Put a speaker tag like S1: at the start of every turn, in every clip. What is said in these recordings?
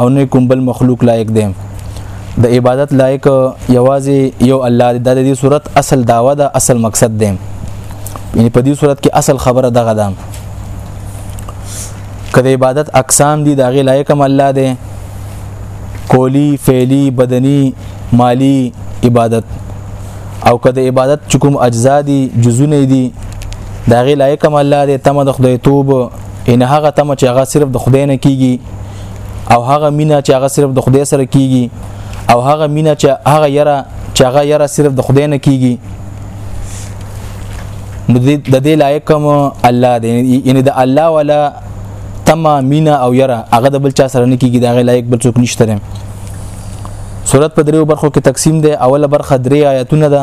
S1: او نه کوم بل مخلوق لایق دی د عبادت لایق یوازې یو الله دی د دې صورت اصل داوا ده اصل مقصد دی یعنی په دې صورت کې اصل خبره دغه ده کله عبادت اقسام دي د غي لایق هم الله دی کولی فعلی بدنی مالی عبادت او کله عبادت چکم اجزا دي جزونه دي د غي لایق هم الله دی تم د خدای توب ان هغه تمه چې هغه صرف د خدای نه کیږي او هغه مینا چې هغه صرف د خدای سره کیږي او هغه مینا چې هغه یره چې هغه یره صرف د خدای نه کیږي نو د دې لایق کوم الله دی یعنی د الله ولا تما مینا او یره هغه د بل چا سره نه کیږي دا غي لایق بل څوک نشته سورت په دریو برخو کې تقسیم ده اوله برخه درې آیاتونه ده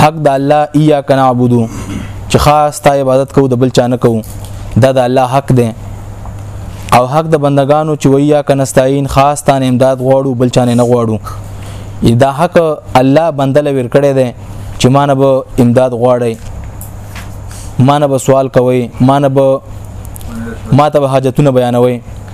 S1: حق د الله ایاک نعبدو چې خاص تا عبادت کوو د بل چا نه کوو دا د الله حق دی او حق د بندگانو چې ویا کنستاین خاص تان امداد غواړو بل چانه نه غواړو دا حق الله بندل ور کړی دی چې مان به امداد غواړي مان به سوال کوي مان به ما ته حاجتونه بیانوي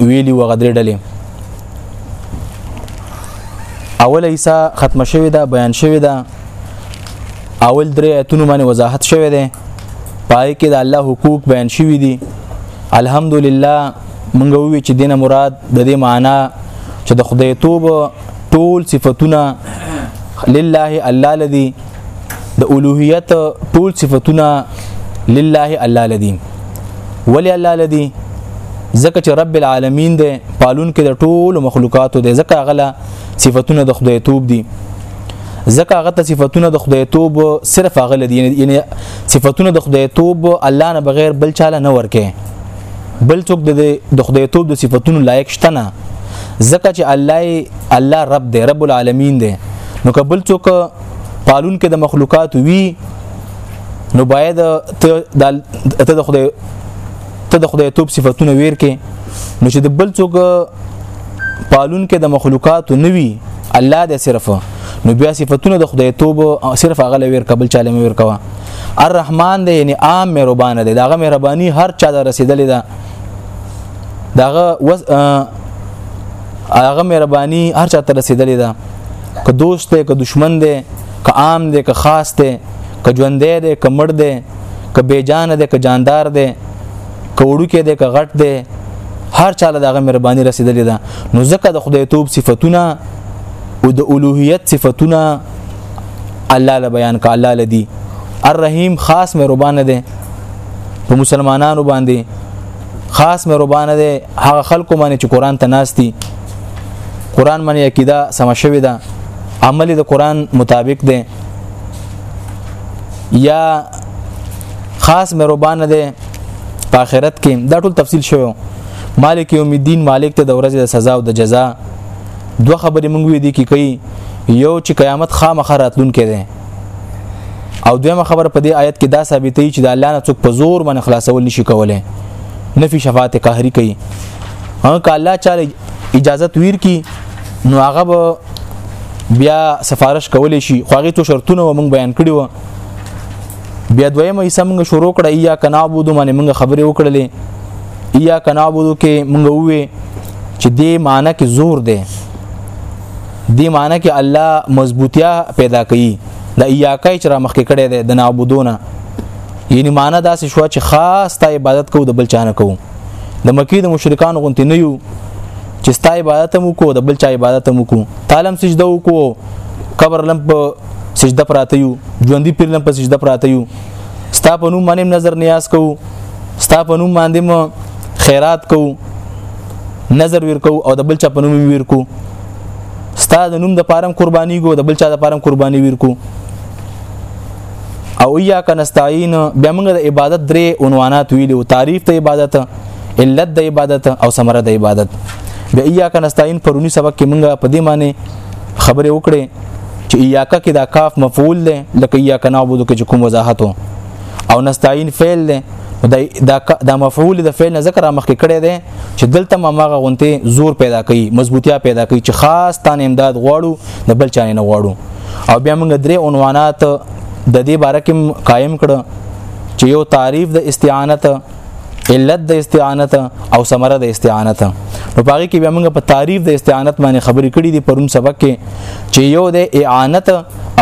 S1: ویلی و غدرې ډلې اول ایسا ختم شوی دا بیان شوی دا اول درې ایتونو باندې وضاحت شوی دی پای کې د الله حقوق بیان شوی دي الحمدلله مونږ وی چې دینه مراد د دې معنی چې د خدای توب ټول صفاتونه لله الله لذي د اولوهیت ټول صفاتونه لله الله لدی ولی الله لدی ځکه چې رب العالمین دی پالون کې د ټول مخلوقاتو دی ځکه غلا صفاتونه د خدای توب دي ځکه هغه ته صفاتونه د خدای توب صرف هغه لدی یعنی صفاتونه د خدای توب الله نه بغیر بل چاله نه ورکه بل څوک د خدای توب د صفاتونو لایق شته نه ځکه چې الله الله رب دی رب العالمین دی نو کبل څوک پالون کې د مخلوقات وی نو باید ته د خدای ته د خدای توپ صفاتونه ویر کې نو چې د بل څوک پالون کې د مخلوقات نوي الله د صرف نو بیا صفاتونه د خدای توب صرف هغه لویر قبل چاله مې ور کوا الرحمن دی یعنی عام مهربان دی داغه مهرباني هر چا ته رسیدلې ده داغه هغه مهرباني هر چا ته رسیدلې ده که دوست دی که دشمن دی که عام دی که خاص دی که ژوند دی که مړ دی که بیجان دی که جاندار دی که وړوکی دی که غټ دی هر چا له دغه مهرباني رسیدلې ده نو ځکه د خدای توپ صفاتونه او د اولوهیت صفاتونه الله له بیان کا الله لدی الرحیم خاص مهربان دی په مسلمانانو باندې خاص مهربان دی هغه خلکو باندې چې قران ته ناشتي قران باندې عقیده سم شوی ده عمل د قران مطابق دی یا خاص مهربان دی په آخرت کې دا ټول تفصیل شوی مالک یوم الدین مالک ته د ورځې د سزا او د جزا دوه خبرې مونږ وې دي کې کوي یو چې قیامت خامخ راتلون کې ده او دویمه خبره په دې آیت کې دا ثابتې چې د الله نه څوک په زور باندې خلاصول نشي کولای نفي شفاعت قهري کوي هغه که الله چاله اجازه ویر کی نو هغه به بیا سفارش کولی شي خو هغه تو شرطونه و موږ بیان کړی و بیا دویمه یې سمږه شروع کړه یا کنابودو باندې موږ خبرې وکړلې یا کنابودو کې موږ وې چې دې معنی کې زور دی دی معنی کې الله مضبوطیا پیدا کوي د ایاکای چې را مخکې کړي ده د نعبدونه یعنی معنی دا څه شو چې خاص ته عبادت کوو د بل چانه کوو د مکی د مشرکان غونتی نه یو چې ستا عبادت مو کو د بل چا عبادت مو کو تعلم سجده وکړو قبر لم په سجده پراته یو ژوندۍ پیر لم په سجده پراته یو ستا په نوم باندې نظر نیاز کوو ستا په نوم باندې خیرات کوو نظر ورکو او د بل چا په نوم ورکو ستا د نوم د پارم قرباني ګو د بل چا د پارم قرباني ورکو او یا کنستعين بیا موږ د عبادت درې عنوانات ویلو تعریف ته عبادت علت د عبادت او ثمره د عبادت بیا یا کنستعين پرونی سبق کې موږ په دې معنی خبره وکړې چې یا کا کې دا کاف مفعول دی لکه یا کنابود کې کوم وضاحت وو او نستعين فعل دی دا دا مفعول د فعل نه ذکر مخکې کړی دی چې دلته ماغه غونته زور پیدا کوي مضبوطیا پیدا کوي چې خاص تان امداد غواړو د بل چا نه غواړو او بیا موږ درې عنوانات د دې باره کې قائم کړ چې یو تعریف د استعانت علت د استعانت او ثمره د استعانت نو پاره کې به موږ په تعریف د استعانت باندې خبرې کړې دي پرون سبق کې چې یو د اعانت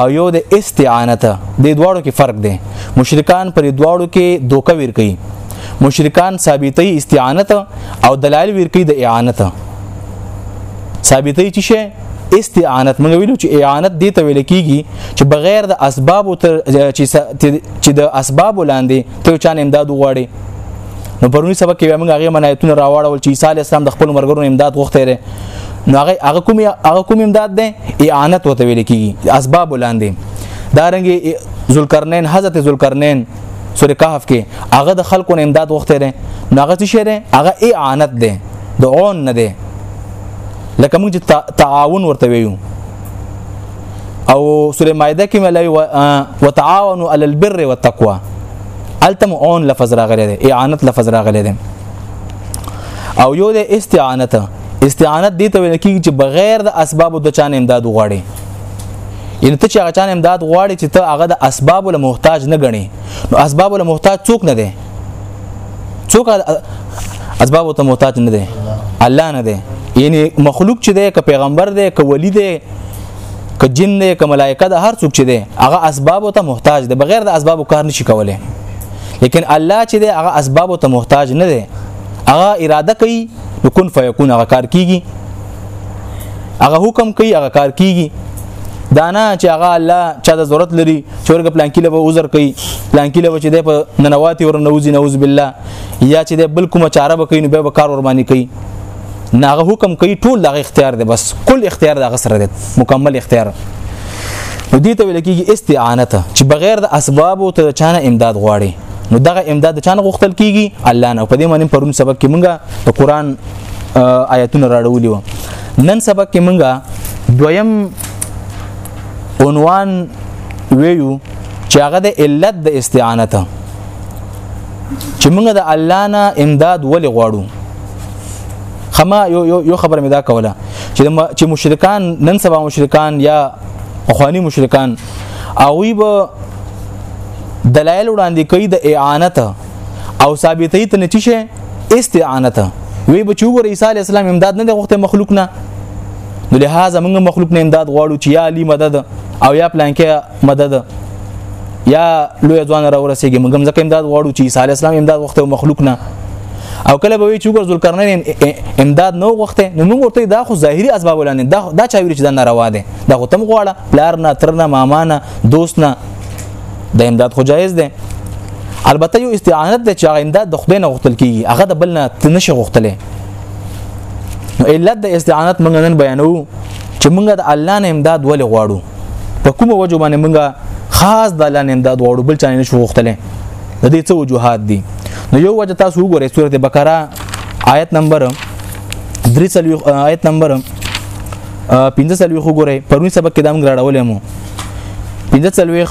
S1: او یو د استعانت د دواړو کې فرق دی مشرکان پر دواړو کې دوکه ور کوي مشرکان ثابتې استعانت او دلایل ور کوي د اعانت ثابتې چې استعانت موږ ویلو چې اعانت دې ته ویل کیږي چې بغیر د اسباب تر چې د اسباب لاندې ته چا نه امداد وغواړي نو پرونی سبق کې موږ هغه منایتونه راوړل چې عیسی علی السلام د خپل مرګرو امداد غوښته لري نو هغه هغه کوم هغه کوم امداد ده اعانت وته ویل کیږي اسباب لاندې دارنګ ذوالقرنین حضرت ذوالقرنین سورې کهف کې هغه د خلکو امداد غوښته لري نو هغه څه شي هغه اعانت ده د عون نه ده لکه موږ چې تعاون ورته ویو او سوره مائده کې ملوي وتعاونوا على البر والتقوى التم اون لفظ راغلی دی اعانت لفظ راغلی دی او یو د استعانت استعانت دې ته ویل کیږي چې بغیر د اسباب د چان امداد وغواړي یعنی ته چې هغه چان امداد غواړي چې ته هغه د اسباب له محتاج نه غني نو اسباب له محتاج څوک نه دی څوک اسباب ته محتاج نه دی الله نه دی یعنی مخلوق چې دی که پیغمبر دی که ولی دی که جن دی که ملائکه ده هر څوک چې دی هغه اسباب ته محتاج دی بغیر د اسبابو کار نشي کولای لیکن الله چې دی هغه اسباب ته محتاج نه دی هغه اراده کوي نو کن فیکون هغه کار کیږي هغه حکم کوي هغه کار کیږي دانا چې هغه الله چا د ضرورت لري چې ورګ پلان کې له عذر کوي پلان کې له چې د په ننواتي ور نوځي نوز بالله یا چې د بل کومه چاره بکې نو به کار ور باندې کوي ناغه حکم کوي ټول دغه اختیار دی بس کل اختیار دغه سره دی مکمل اختیار نو دې ته ویل کېږي استعانت چې بغیر د اسباب او ته چانه امداد غواړي نو دغه امداد چانه غوښتل کیږي الله نه په دې معنی پرون سبق کې مونږه د قران آیاتونه راړولې و نن سبق کې مونږه دویم عنوان ویو چې هغه د علت د استعانه ته چې مونږ د الله نه امداد ولې غواړو خما یو یو یو خبره مې دا کوله چې چې مشرکان نن سبا مشرکان یا اخوانی مشرکان اوی به دلایل وړاندې کوي د اعانت او ثابتې ته نچی شي استعانت وی بچو ګور عیسی علی السلام امداد نه د وخت مخلوق نه نو لهدا موږ مخلوق نه امداد غواړو چې یا علی مدد او یا پلانکې مدد یا لوی ځوان را ورسېږي موږ ځکه امداد غواړو چې عیسی علی السلام امداد وخت مخلوق نه او کله به وی چې ګور ذوالقرنین امداد نو غوښته نو موږ ورته دا خو ظاهري اسباب ولانه دا دا چا ویل چې دا ناروا دي دا خو تم غواړه پلار نه تر نه ماما نه دوست نه د امداد خو جایز دی البته یو استعانت د چا امداد د خدای نه غوښتل کیږي هغه د بل نه تنشه غوښتلې نو علت د استعانت موږ نن بیانو چې موږ د الله نه امداد ولې غواړو په کومه وجه باندې موږ خاص د الله نه امداد غواړو بل چا نه شو غوښتلې د دې څه وجوهات دي نو یو وجه تاسو وګورئ سورته بقره آیت نمبر 3 آیت نمبر 15 وګورئ پرونی سبق کې دا موږ راړولې مو پنځه څلويخ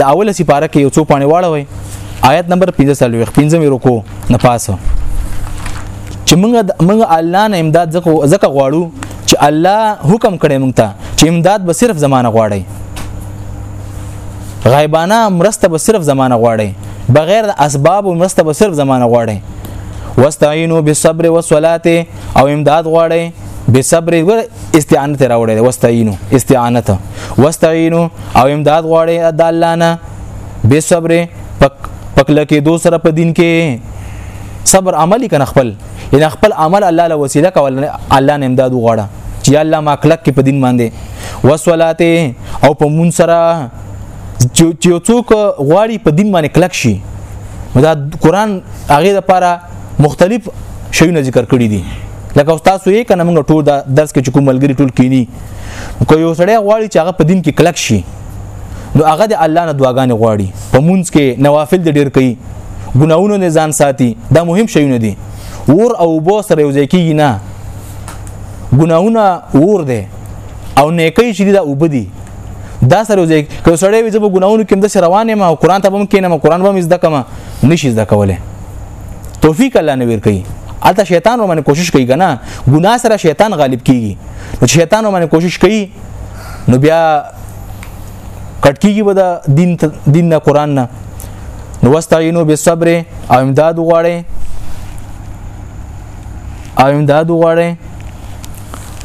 S1: د اوله سپاره کې یو څو پانی واړوي آیت نمبر 15 څلويخ 15 مې رکو نه پاسه چې موږ موږ الله نه امداد زکو زکه غواړو چې الله حکم کړي موږ ته چې امداد به صرف زمانه غواړي غیبانه مرسته به صرف زمانه غواړي بغیر د اسباب مرسته به صرف زمانه غواړي واستعینوا بالصبر والصلاه او امداد غواړي به صبر ور استعانت راوړي واستعینو استعانت واستعینو او امداد غواړي د الله نه به صبر پک پکله کې دو سره په دین کې صبر عملی کنه خپل ان خپل عمل الله له وسیله کول الله نه امداد وغواړه چې الله ما کلک کې په دین باندې وسولاته او په مون سره چې څوک غواړي په دین باندې کلک شي دا قران هغه لپاره مختلف شیونه ذکر کړی دي لکه تاسو یې کنه موږ ټول دا درس کې کوم ملګری ټول کینی کو یو سړی غواړي چې هغه په دین کې کلک شي نو هغه د الله نه دعاګانې غواړي په مونږ کې نوافل د ډیر کوي ګناونه نه ځان ساتي دا مهم شیونه دي ور او بو سره یو ځای کیږي نه ګناونه ور دي او نیکي شې دا وبدي دا سره یو ځای کو سړی وي زب ګناونه کې د روانه ما قرآن ته بم کینم قرآن بم زده کما نشي زده کوله توفیق الله نویر کوي الته شیطان ومنه کوشش کوي کنه ګناه سره شیطان غالب کیږي نو شیطان ومنه کوشش کوي نو بیا کټ کیږي به د دین دین نه قران نه نو واستعینوا بالصبر او امداد وغواړي او امداد وغواړي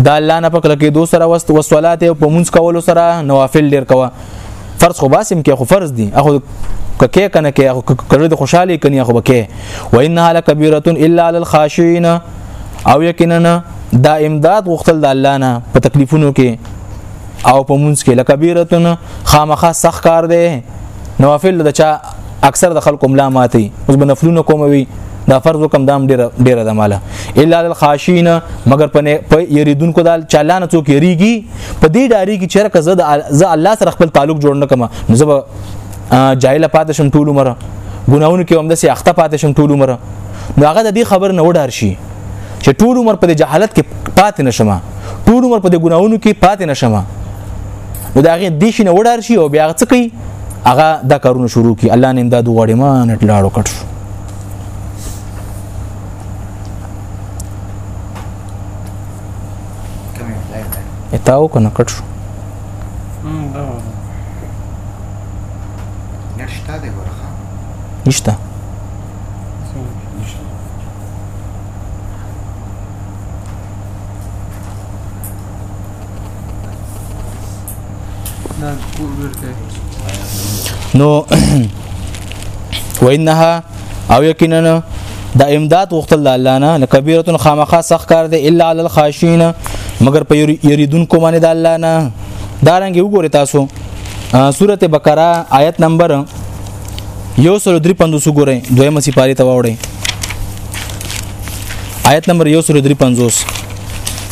S1: دا الله نه پکړه کې دوسر وست وسولات او پمونس کولو سره نوافل ډیر کوه فرض خو باسم کې خو فرض دي اخو ککې کنه کې اخو کړه د خوشحالي کني اخو بکې و انها لکبيره الا للخاشعين او یقینا دا امداد غختل د الله نه په تکلیفونو کې او په مونږ کې لکبيره خامخا سخ کار دی نوافل د چا اکثر د خلکو ملا ماتي اوس بنفلونه کوموي دا فرض وکم دام ډیره ډیره د مالا الا الخاشین مگر په یریدونکو دال چالان څوک یریږي په دې ډاری کې چر کزه د الله سره خپل تعلق جوړ نه کما نو زب جاهل پاتې شم ټول عمر ګناونو کې هم د سي اخته پاتې شم ټول عمر نو هغه د دې خبر نه وډار شي چې ټول عمر په جهالت کې پاتې نشم ټول عمر په ګناونو کې پاتې نشم نو دا هغه د شي نه وډار شي او بیا څه کوي هغه دا کارونه شروع کی الله نه امداد وغواړي ما نټ لاړو کټ شو اتاو کنه کټ شو
S2: نشته دی ورخه
S1: نشته نو وانها او یقینا دا امداد غختل الله نه لکبیره خامخا سخ کار دی الا علی الخاشین مگر په یریدون کو باندې د الله نه دارنګ وګوره تاسو سوره بقره آیت نمبر یو سل درې پندوس وګورئ دویمه سپاره ته واوړئ آیت نمبر یو سل درې پندوس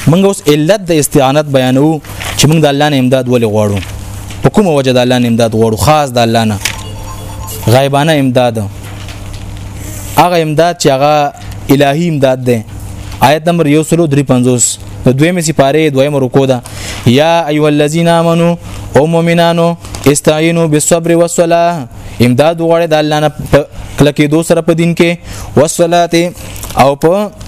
S1: منګ اوس علت د استعانت بیانو چې موږ د الله نه امداد ولې غواړو په کومه وجه د الله نه امداد غواړو خاص د الله نه غایبانه امداد هغه امداد چې هغه الهي امداد ده آیت نمبر 153 د دویمې سپاره دویمه رکو ده یا ایو الذین آمنو او مؤمنانو استعینوا بالصبر والصلاه امداد وغواړي د الله نه کلکې دو سره په دین کې والصلاه او په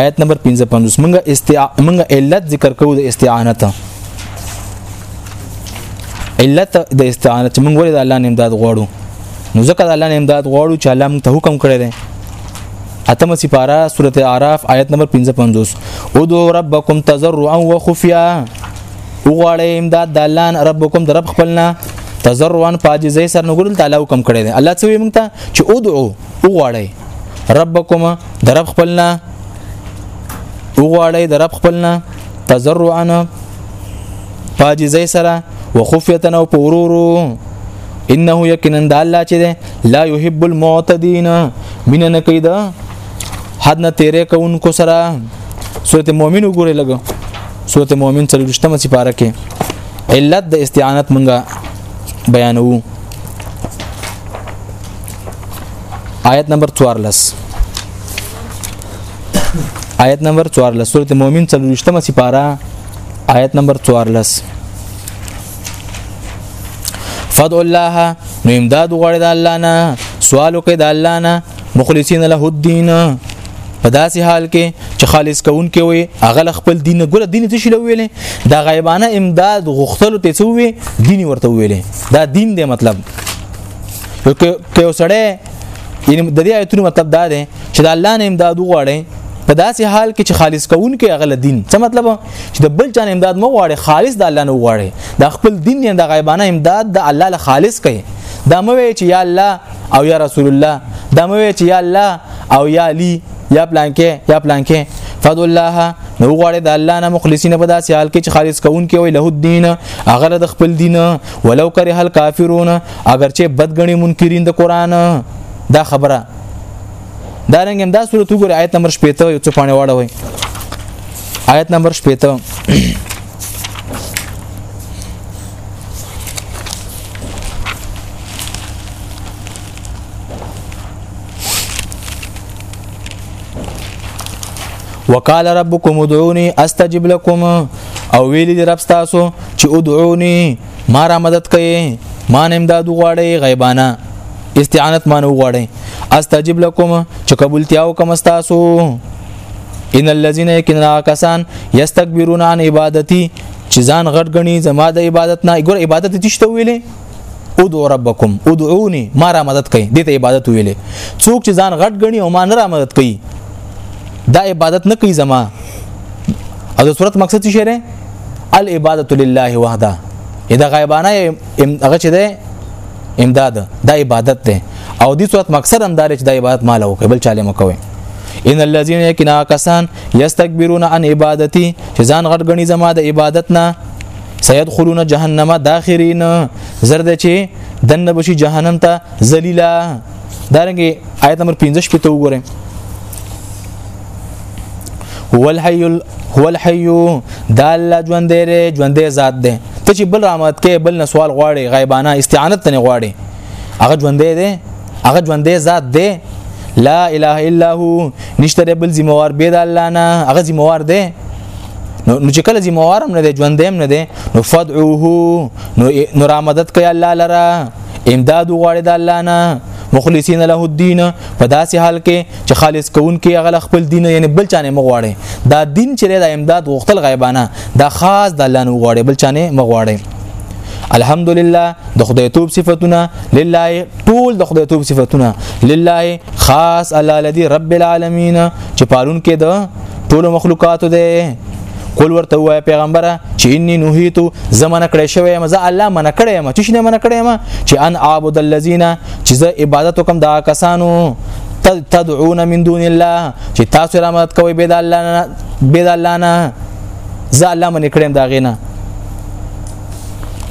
S1: آیت نمبر 55 منګه استع منګه علت ذکر کوو د استعانت علت د استعانت موږ ولې د الله نه امداد غواړو نو ځکه د الله نه امداد غواړو چې الله موږ ته حکم کړی دی اتمه سپاره سورته اعراف آیت نمبر 55 ادعو ربکم تضرعا وخفیا وغواړئ امداد د الله ربکم د رب خپلنا تضرعا پاجزې سر نګورل تعالی حکم کړی دی الله څه وی موږ ته چې ادعو وغواړي ربکم د رب خپلنا وغواړي د رب خپلنا تزرعا پاجزي سره وخفیتن او پورورو انه یقینا د الله چې ده لا يحب المعتدين من نه کیدا حد نه تیرې کوونکو سره سورته مؤمن وګوره لګ سورته مؤمن سره رښتمه سپاره کې علت د استعانت مونږه بیانوو آیت نمبر 14 آیت نمبر 14 سورته مؤمن 23مه سپاره آیت نمبر 14 فضل الله نو امداد غوړې د الله نه سوال وکړه د الله نه مخلصین له الدين په داسې حال کې چې خالص کون کې وي اغل خپل دین ګره دین ته شلو ویلې دا غیبانه امداد غختلو ته څو وي دین ورته ویلې دا دین دی مطلب که وسړی یعنی د دې آیتونو مطلب دا دی چې د الله نه امداد وغواړي په داسې حال کې چې خالص کون کې اغل دین څه مطلب چې د بل چا امداد مو غواړي خالص د الله نه وغواړي د خپل دین نه د غیبانه امداد د الله له خالص کوي دا مو وی چې یا الله او یا رسول الله دا مو وی چې یا الله او یا علی یا پلانکه یا پلانکه فد الله نو غواړي د الله نه مخلصین په داسې حال کې چې خالص کون کې وي له دین اغل د خپل دین ولو کره الکافرون اگرچه بدګنی منکرین د قران دا خبره دا رنګ هم دا صورت وګوره آیت نمبر 15 یو څه پانی واړه وای آیت نمبر 15 وقال ربكم ادعوني استجب لكم او ویلی رب تاسو چې ادعوني ما را مدد کړي ما نه امداد غواړي غیبانه استعانت ما نه غواړي استجب لكم چې قبولتیا وکم تاسو ان الذين يكننا کسان يستكبرون عن عبادتي چې ځان غټ غني زما د عبادت نه ګور عبادت تشته ویلې ادعو ربکم ادعوني ما را مدد کوي دته عبادت ویلې څوک چې ځان غټ غني او ما نه را مدد کوي دا عبادت نه کوي زما او د صورت مقصد څه شری العباده لله وحده دا غیبانه هغه چې ده امداد دا عبادت ده او دې صورت مقصد هم دار چې دا عبادت مال او بل چاله مکوي ان الذين يكنا کسان يستكبرون عن عبادتي چې ځان غټ غني زما د عبادت نه سيدخلون جهنم داخرين زرد چې دنه بشي جهنم ته ذلیلا دارنګه آیت نمبر 15 په تو وګورئ هو الحي هو الحي دا الله ژوند دی ژوند ذات دی ته چې بل رحمت کې بل نه سوال غواړي غیبانه استعانت ته نه غواړي هغه ژوند دی هغه ژوند ذات دی لا اله الا هو نشته بل ذمہوار به د الله نه هغه ذمہوار دی نو چې کله ذمہوار هم نه دی ژوند هم نه دی نو فدعوه نو نو را مدد کوي الله لره امداد غواړي د الله نه مخلصین له الدين په داسې حال کې چې خالص کوونکې هغه خپل دین یعنی بل چانه مغواړي دا دین چې د امداد غوښتل غیبانه دا خاص د الله نه غواړي بل چانه مغواړي الحمدلله د خدای توپ صفاتونه لله ټول د خدای توپ صفاتونه لله خاص الله الذي رب العالمین چې پالون کې د ټول مخلوقات دی قل ورته وای پیغمبره چې انی نهیتو زمانه کړې شوی یم زه الله منه کړې یم چې شنه منه کړې یم چې ان عبد الذین چې زه عبادت وکم دا کسانو تدعون من دون الله چې تاسو را مدد کوي بيد الله نه بيد الله نه زه الله منه کړم دا غینه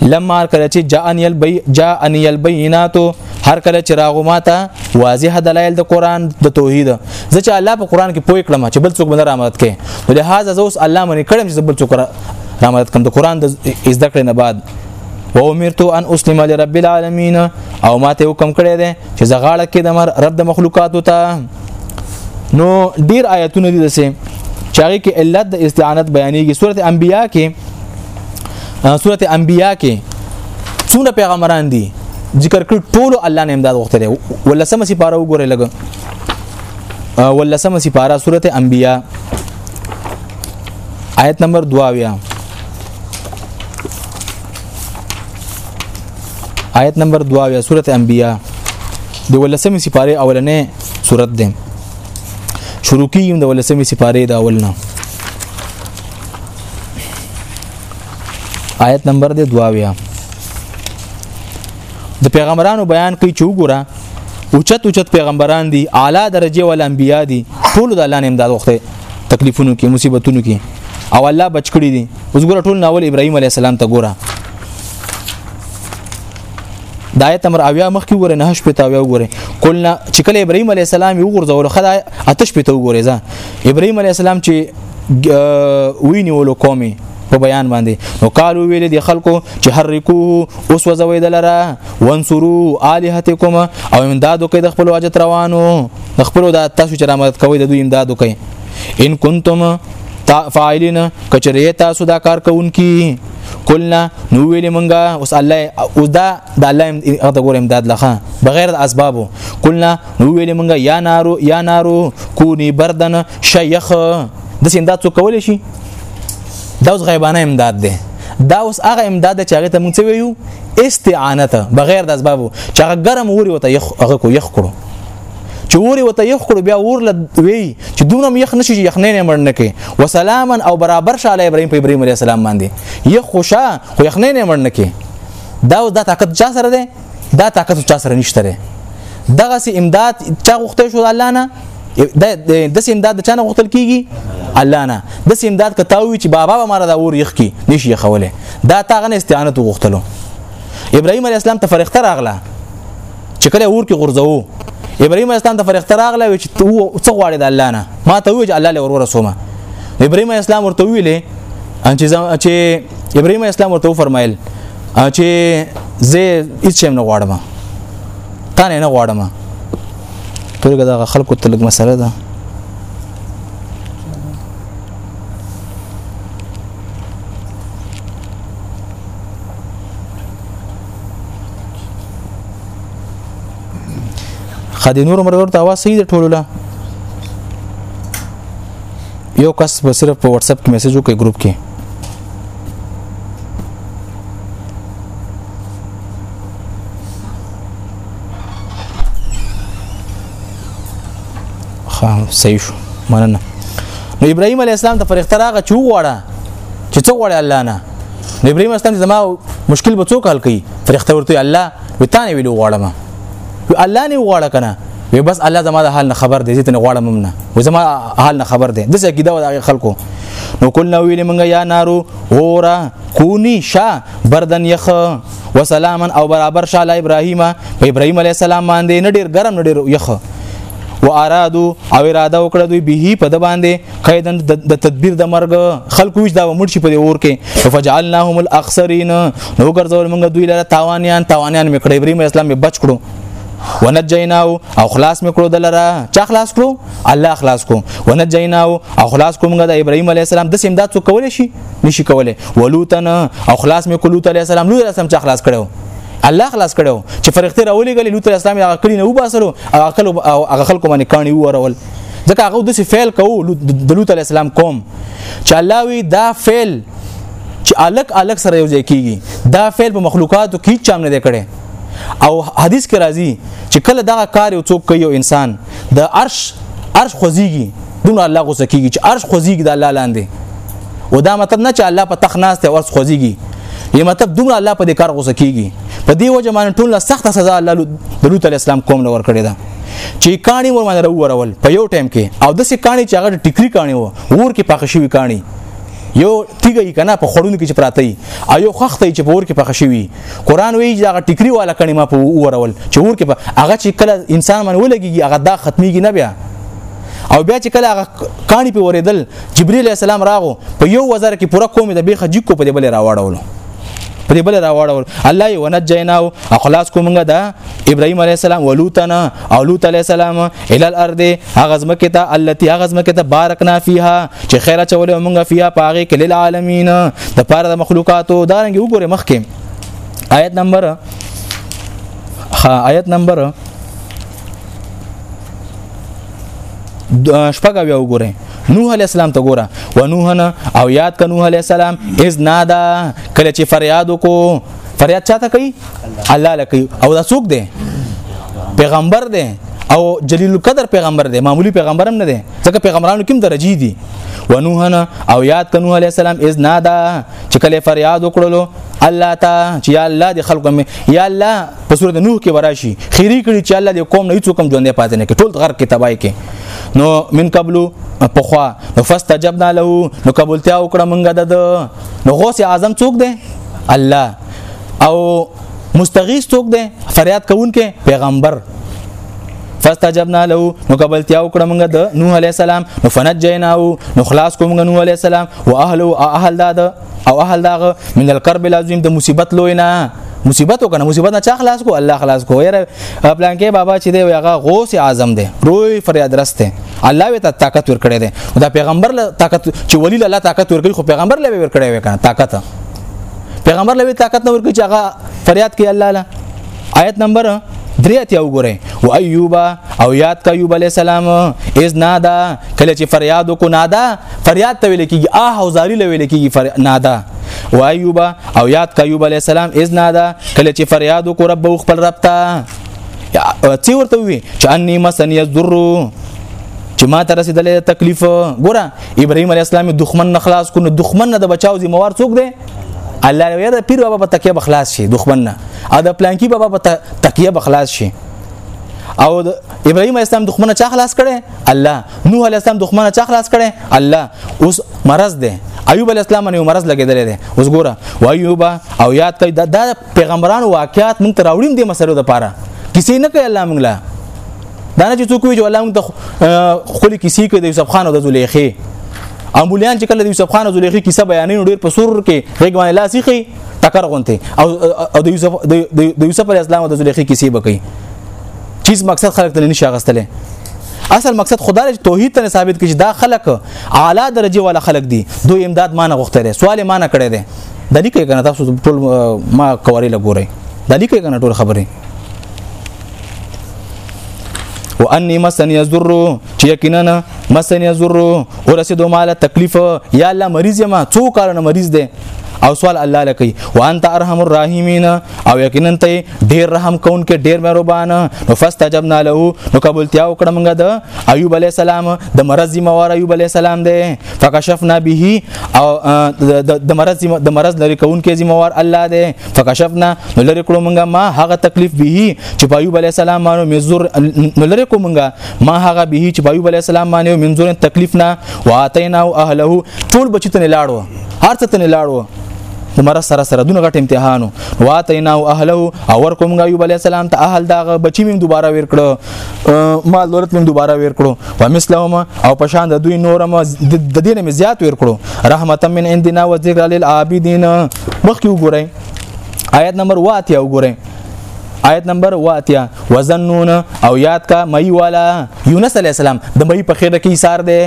S1: لما کله چې جاءنی البی جاءنی البینات هر کله چې راغو ماته واضح دلایل د قران د توحید زه چې الله په قران کې پوي کړم چې بل څوک باندې رحمت کوي نو لهدا زه اوس الله باندې کړم چې بل څوک رحمت کوم د قران د زده کړې نه بعد و امرت ان اسلم لرب العالمین او ماته حکم کړی دی چې زه غاړه کې د مر رب د مخلوقاتو ته نو ډیر آیتونه دي دسه چاغي کې علت د استعانت بیانېږي سورته انبیاء کې سورته انبیاء کې څونه پیغمبران دي ذکر کړ ټول الله نه امداد وخت دی ولسمه سي پاره وګوره لګ ولسمه سي پاره سورته انبیاء آیت نمبر 22 آیت نمبر 22 سورته انبیاء د ولسمه سي پاره اولنې سورته ده شروع کیږي د ولسمه سي پاره دا اولنه آیت نمبر دی دواویا د پیغمبرانو بیان کوي چې وګوره اوچت اوچت پیغمبران دي اعلی درجه ول انبیا دي ټول د الله نه امداد وخته تکلیفونو کې مصیبتونو کې او الله بچ کړی دي اوس ګوره ټول ناول ابراهيم عليه السلام ته ګوره د آیت امر اویا مخکې وګورئ نه شپې ته اویا وګورئ قلنا چې کله ابراهيم عليه السلام یو غرزول خدای آتش پې ته وګورئ ځا ابراهيم عليه السلام چې ویني ولو قومي په بیان باندې نو قالو ویل دي خلکو چې حرکوه اوس وزوي دلرا وانصروا الهتکم او امدادو کې د خپل واجت روانو د خپل د تاسو چې را مدد کوي د دوی امدادو کوي ان کنتم فاعلین کچریه تاسو دا کار کوونکی قلنا نو ویلې مونږه اوس الله او دا د الله هغه ګور امداد لخه بغیر د اسبابو قلنا نو ویلې مونږه یا نارو یا نارو کونی بردن شیخ د سیندا څو کول شي دا اوس غیبانه امداد ده دا اوس هغه امداد چې هغه ته مونږ ویو استعانه بغیر د اسبابو چې هغه ګرم وری وته یخ هغه کو یخ کړو چې اور وته یخ کړو بیا اور ل وی چې دونه یخ نشي چې یخنې نه مړ نه کې وسلاما او برابر شاله ابراهيم په ابراهيم عليه السلام باندې یخ خوشا خو یخنې نه مړ نه کې دا دا طاقت چا سره ده دا طاقت چا سره نشته ده دغه سي امداد چا غوښته شو الله نه د سي امداد چا نه غوښتل کیږي الله نه د سي امداد کتاوي چې بابا به ماره دا اور یخ کی نشي خوله دا تاغه استعانت غوښتلو ابراهيم عليه السلام ته فرښتہ راغله چې کله اور کې غورځوو ابراهيم اسلام د فرښتې راغله وی چې تو څه غواړي د الله نه ما ته وی چې الله له ورور سوما ابراهيم اسلام ورته ویلې ان چې چې ابراهيم اسلام ورته فرمایل چې زه هیڅ نه غواړم تا نه نه غواړم ترګه دا خلکو تلګ مسله ده خدای نور مرګور ته आवाज صحیح دی ټولو لا یو کس به صرف په واتس اپ کې میسج وکړي ګروپ کې خام صحیح شو مننه نو ابراهيم عليه السلام ته فرښتہ راغه چوغړه چې څو وړه الله نه د ابراهيم اسلام زما مشکل به څوک حل کوي فرښتہ ورته الله وتانه ویلو غواړم یو الله نه غواړه کنه وی بس الله زما د حال نه خبر دی زیته نه غواړم نه و زما حال نه خبر دی د څه کیده و د خلکو نو کول نو ویل منګه یا نارو اورا کونی شا بردن یخ وسلاما او برابر شا ل ابراهیم په ابراهیم علی السلام باندې نه ډیر ګرم نه ډیر یخ و ارادو او اراده وکړه دوی به په د باندې قیدن د تدبیر د مرګ خلق ویش دا مړ شي په اور کې فجعلناهم الاخسرین نو ګرځول موږ دوی لپاره تاوانیان تاوانیان میکړه ابراهیم اسلام به بچ کړو ونجیناو او خلاص میکړو دلرا چا خلاص کړو الله خلاص کو ونجیناو او خلاص کوم د ابراهیم علی السلام د سیمداد څو کول شي نشي کوله ولوتن او خلاص میکړو لوط علی السلام لوط علی السلام چا خلاص کړو الله خلاص کړو چې فرښتې راولې غلې لوط علی السلام هغه کړی نه وباسلو هغه خلکو باندې کانی وورول ځکه هغه د فعل کو د لوط علی السلام قوم چې الله وی دا فعل چې الک الک سره یو ځای کیږي دا فعل په مخلوقاتو کې چام نه کړي او حدیث کې راځي چې کله دا کار یو څوک کوي یو انسان د عرش عرش خوځيږي دونه الله غوسه کیږي چې عرش خوځيږي د الله لاندې و دا مطلب نه چې الله په تخ ناست او عرش خوځيږي یی مطلب دومره الله په دې کار غوسه کیږي په دې وجه باندې ټول سخت سزا الله د لوط علی السلام قوم لور کړی ده چې کانی ور باندې راوورول په یو ټایم کې او د سې کانی چې هغه ټیکری کانی وو ور کې پخ شوی کانی یو تیګی کنا په خړونو کې چې پراته وي او یو خخته چې په ور کې پخ شوی قران وی چې هغه ټیکری والا کانی ما په ورول چې ور کې هغه چې کله انسان من ولګي هغه دا ختميږي نه بیا او بیا چې کله هغه کانی په ورېدل جبرئیل السلام راغو په یو وزر کې پوره کومې د بیخه جکو په دې بل راوړولو پرې بل راوړل الله یې ونجینا او خلاص کومګه دا ابراهیم علی السلام ولوتنا او لوط علی السلام ال الارض اغزمکه ته التي اغزمکه ته بارکنا فیها چې خیره چولې موږ فیها پاغه کې للعالمین د پاره د مخلوقاتو دا رنګ وګوره مخکې آیت نمبر ها آیت نمبر شپږ بیا وګورئ نوح علی السلام ته ګوره و نوحنا او یاد ک نوح علی السلام اذ نادا کله چې فریاد وکړو فریاد چاته کوي الله لکي او دا څوک دی پیغمبر دی او جلیل القدر پیغمبر دی معمولی پیغمبر هم نه دی ځکه پیغمبرانو کوم درجه دي ونوحنا او یاد کنوح علی السلام اذ نادا چې کله فریاد وکړلو الله تا چې یا الله د خلکو مې یا الله په سورته نوح کې وراشي خیری کړي چې الله د قوم نه هیڅ کوم ژوندې پاتې نه کې ټول غرق کې تبای کې نو من قبلو پخوا نو فاستجبنا له نو قبولتیا وکړه مونږ د نو غوث اعظم څوک دی الله او مستغیث څوک دی فریاد کوونکې پیغمبر فاستجبنا له نو قبلتیا وکړه موږ د نوح علی السلام نو فنجیناه نو خلاص کوم نوح علی السلام او اهل او اهل دا او اهل دا من الكرب العظیم د مصیبت لوی نه مصیبت وکنه مصیبت نه چا خلاص کو الله خلاص کو یاره پلان کې بابا چې دی هغه غوث اعظم دی روی فریاد رسته الله وی ته طاقت ور کړی دی دا پیغمبر له طاقت چې ولی له طاقت ور کړی خو پیغمبر له ور کړی وکنه طاقت پیغمبر لوي طاقت نه ورکړي چې هغه فریاد کوي الله له آیت نمبر درې اتیا وګورئ او ایوب او یاد کا ایوب علی السلام اذ نادا کله چې فریاد کو نادا فریاد ته ویل کیږي آه او زاری لویل کیږي نادا و ایوب او یاد کا ایوب علی السلام اذ نادا کله چې فریاد کو رب خپل رب ته چې ورته وي چې انی مسنی الضر چې ما ته رسیدلې تکلیف ګوره ابراهيم عليه السلام دښمن نه خلاص کو نو دښمن نه د بچاو ذمہوار څوک دی الله یې د پیر بابا په تکیه بخلاص شي دښمن نه او د پلانکی بابا په تکیه بخلاص شي او ابراهيم عليه السلام دښمن چا خلاص کړي الله نوح عليه السلام دښمن چا خلاص کړي الله اوس مرض ده ایوب عليه السلام باندې مرض لګیدل دي اوس ګوره و ایوب او یاد کوي دا پیغمبرانو واقعات مونږ تراوړین دي مسلو د پاره کسی نه کوي الله مونږ دا نه چې څوک وي چې الله موږ ته خولي کیسې کوي د یوسف خان او د زلیخې امبولیان چې کله د یوسف خان او زلیخې کیسه بیانې ډېر په سور کې غېږ باندې لاس یې خي ټکر غونته او د یوسف د یوسف علی السلام او د زلیخې کیسې بکې چیز مقصد خلک ته نشي غستلې اصل مقصد خدای چې توحید ته ثابت کړي دا خلک اعلی درجه والا خلک دي دوی امداد مانه غوښتره سوال مانه کړي دي د لیکې کنه تاسو ټول ما کواري لګورئ د لیکې کنه ټول خبره واني مسن يزر چې یقینا مسن يزر ورسېدو مال تکلیف یا الله مریض یم څو کارونه مریض دی او سوال الله لکي وانت ارحم الراحمین او یقینا ته ډیر رحم کون کې ډیر مهربان نو فاستجبنا له نو قبولتیا وکړه موږ د ایوب علی السلام د مرض موار ایوب علی السلام دی فکشفنا به او د مرض د مرض لري کون کې ذمہوار الله دی فکشفنا نو لری کړو مونږه ما هغه تکلیف به چې په ایوب علی السلام باندې مزور نو لری کو مونږه ما هغه به چې په ایوب علی السلام باندې منزور تکلیف نه واتینا او اهله ټول بچی ته لاړو هر څه ته لاړو عمر سره سره دونه غټ امتحانو واتینا او اهله او ور کوم ایوب علی السلام ته اهل دا بچی مې دوباره ور کړو مال دولت من دوباره ویر کړو و مثلهم او پشان د دوی نورم د دینه می زیات ویر کړو رحمت من عندنا و ذکر للعابدین مخکې وګورئ آیت نمبر 8 وګورئ آیت نمبر واتیا وزنون او یاد کا مئی والا یونس علی السلام د مئی په خیره کې ایثار دی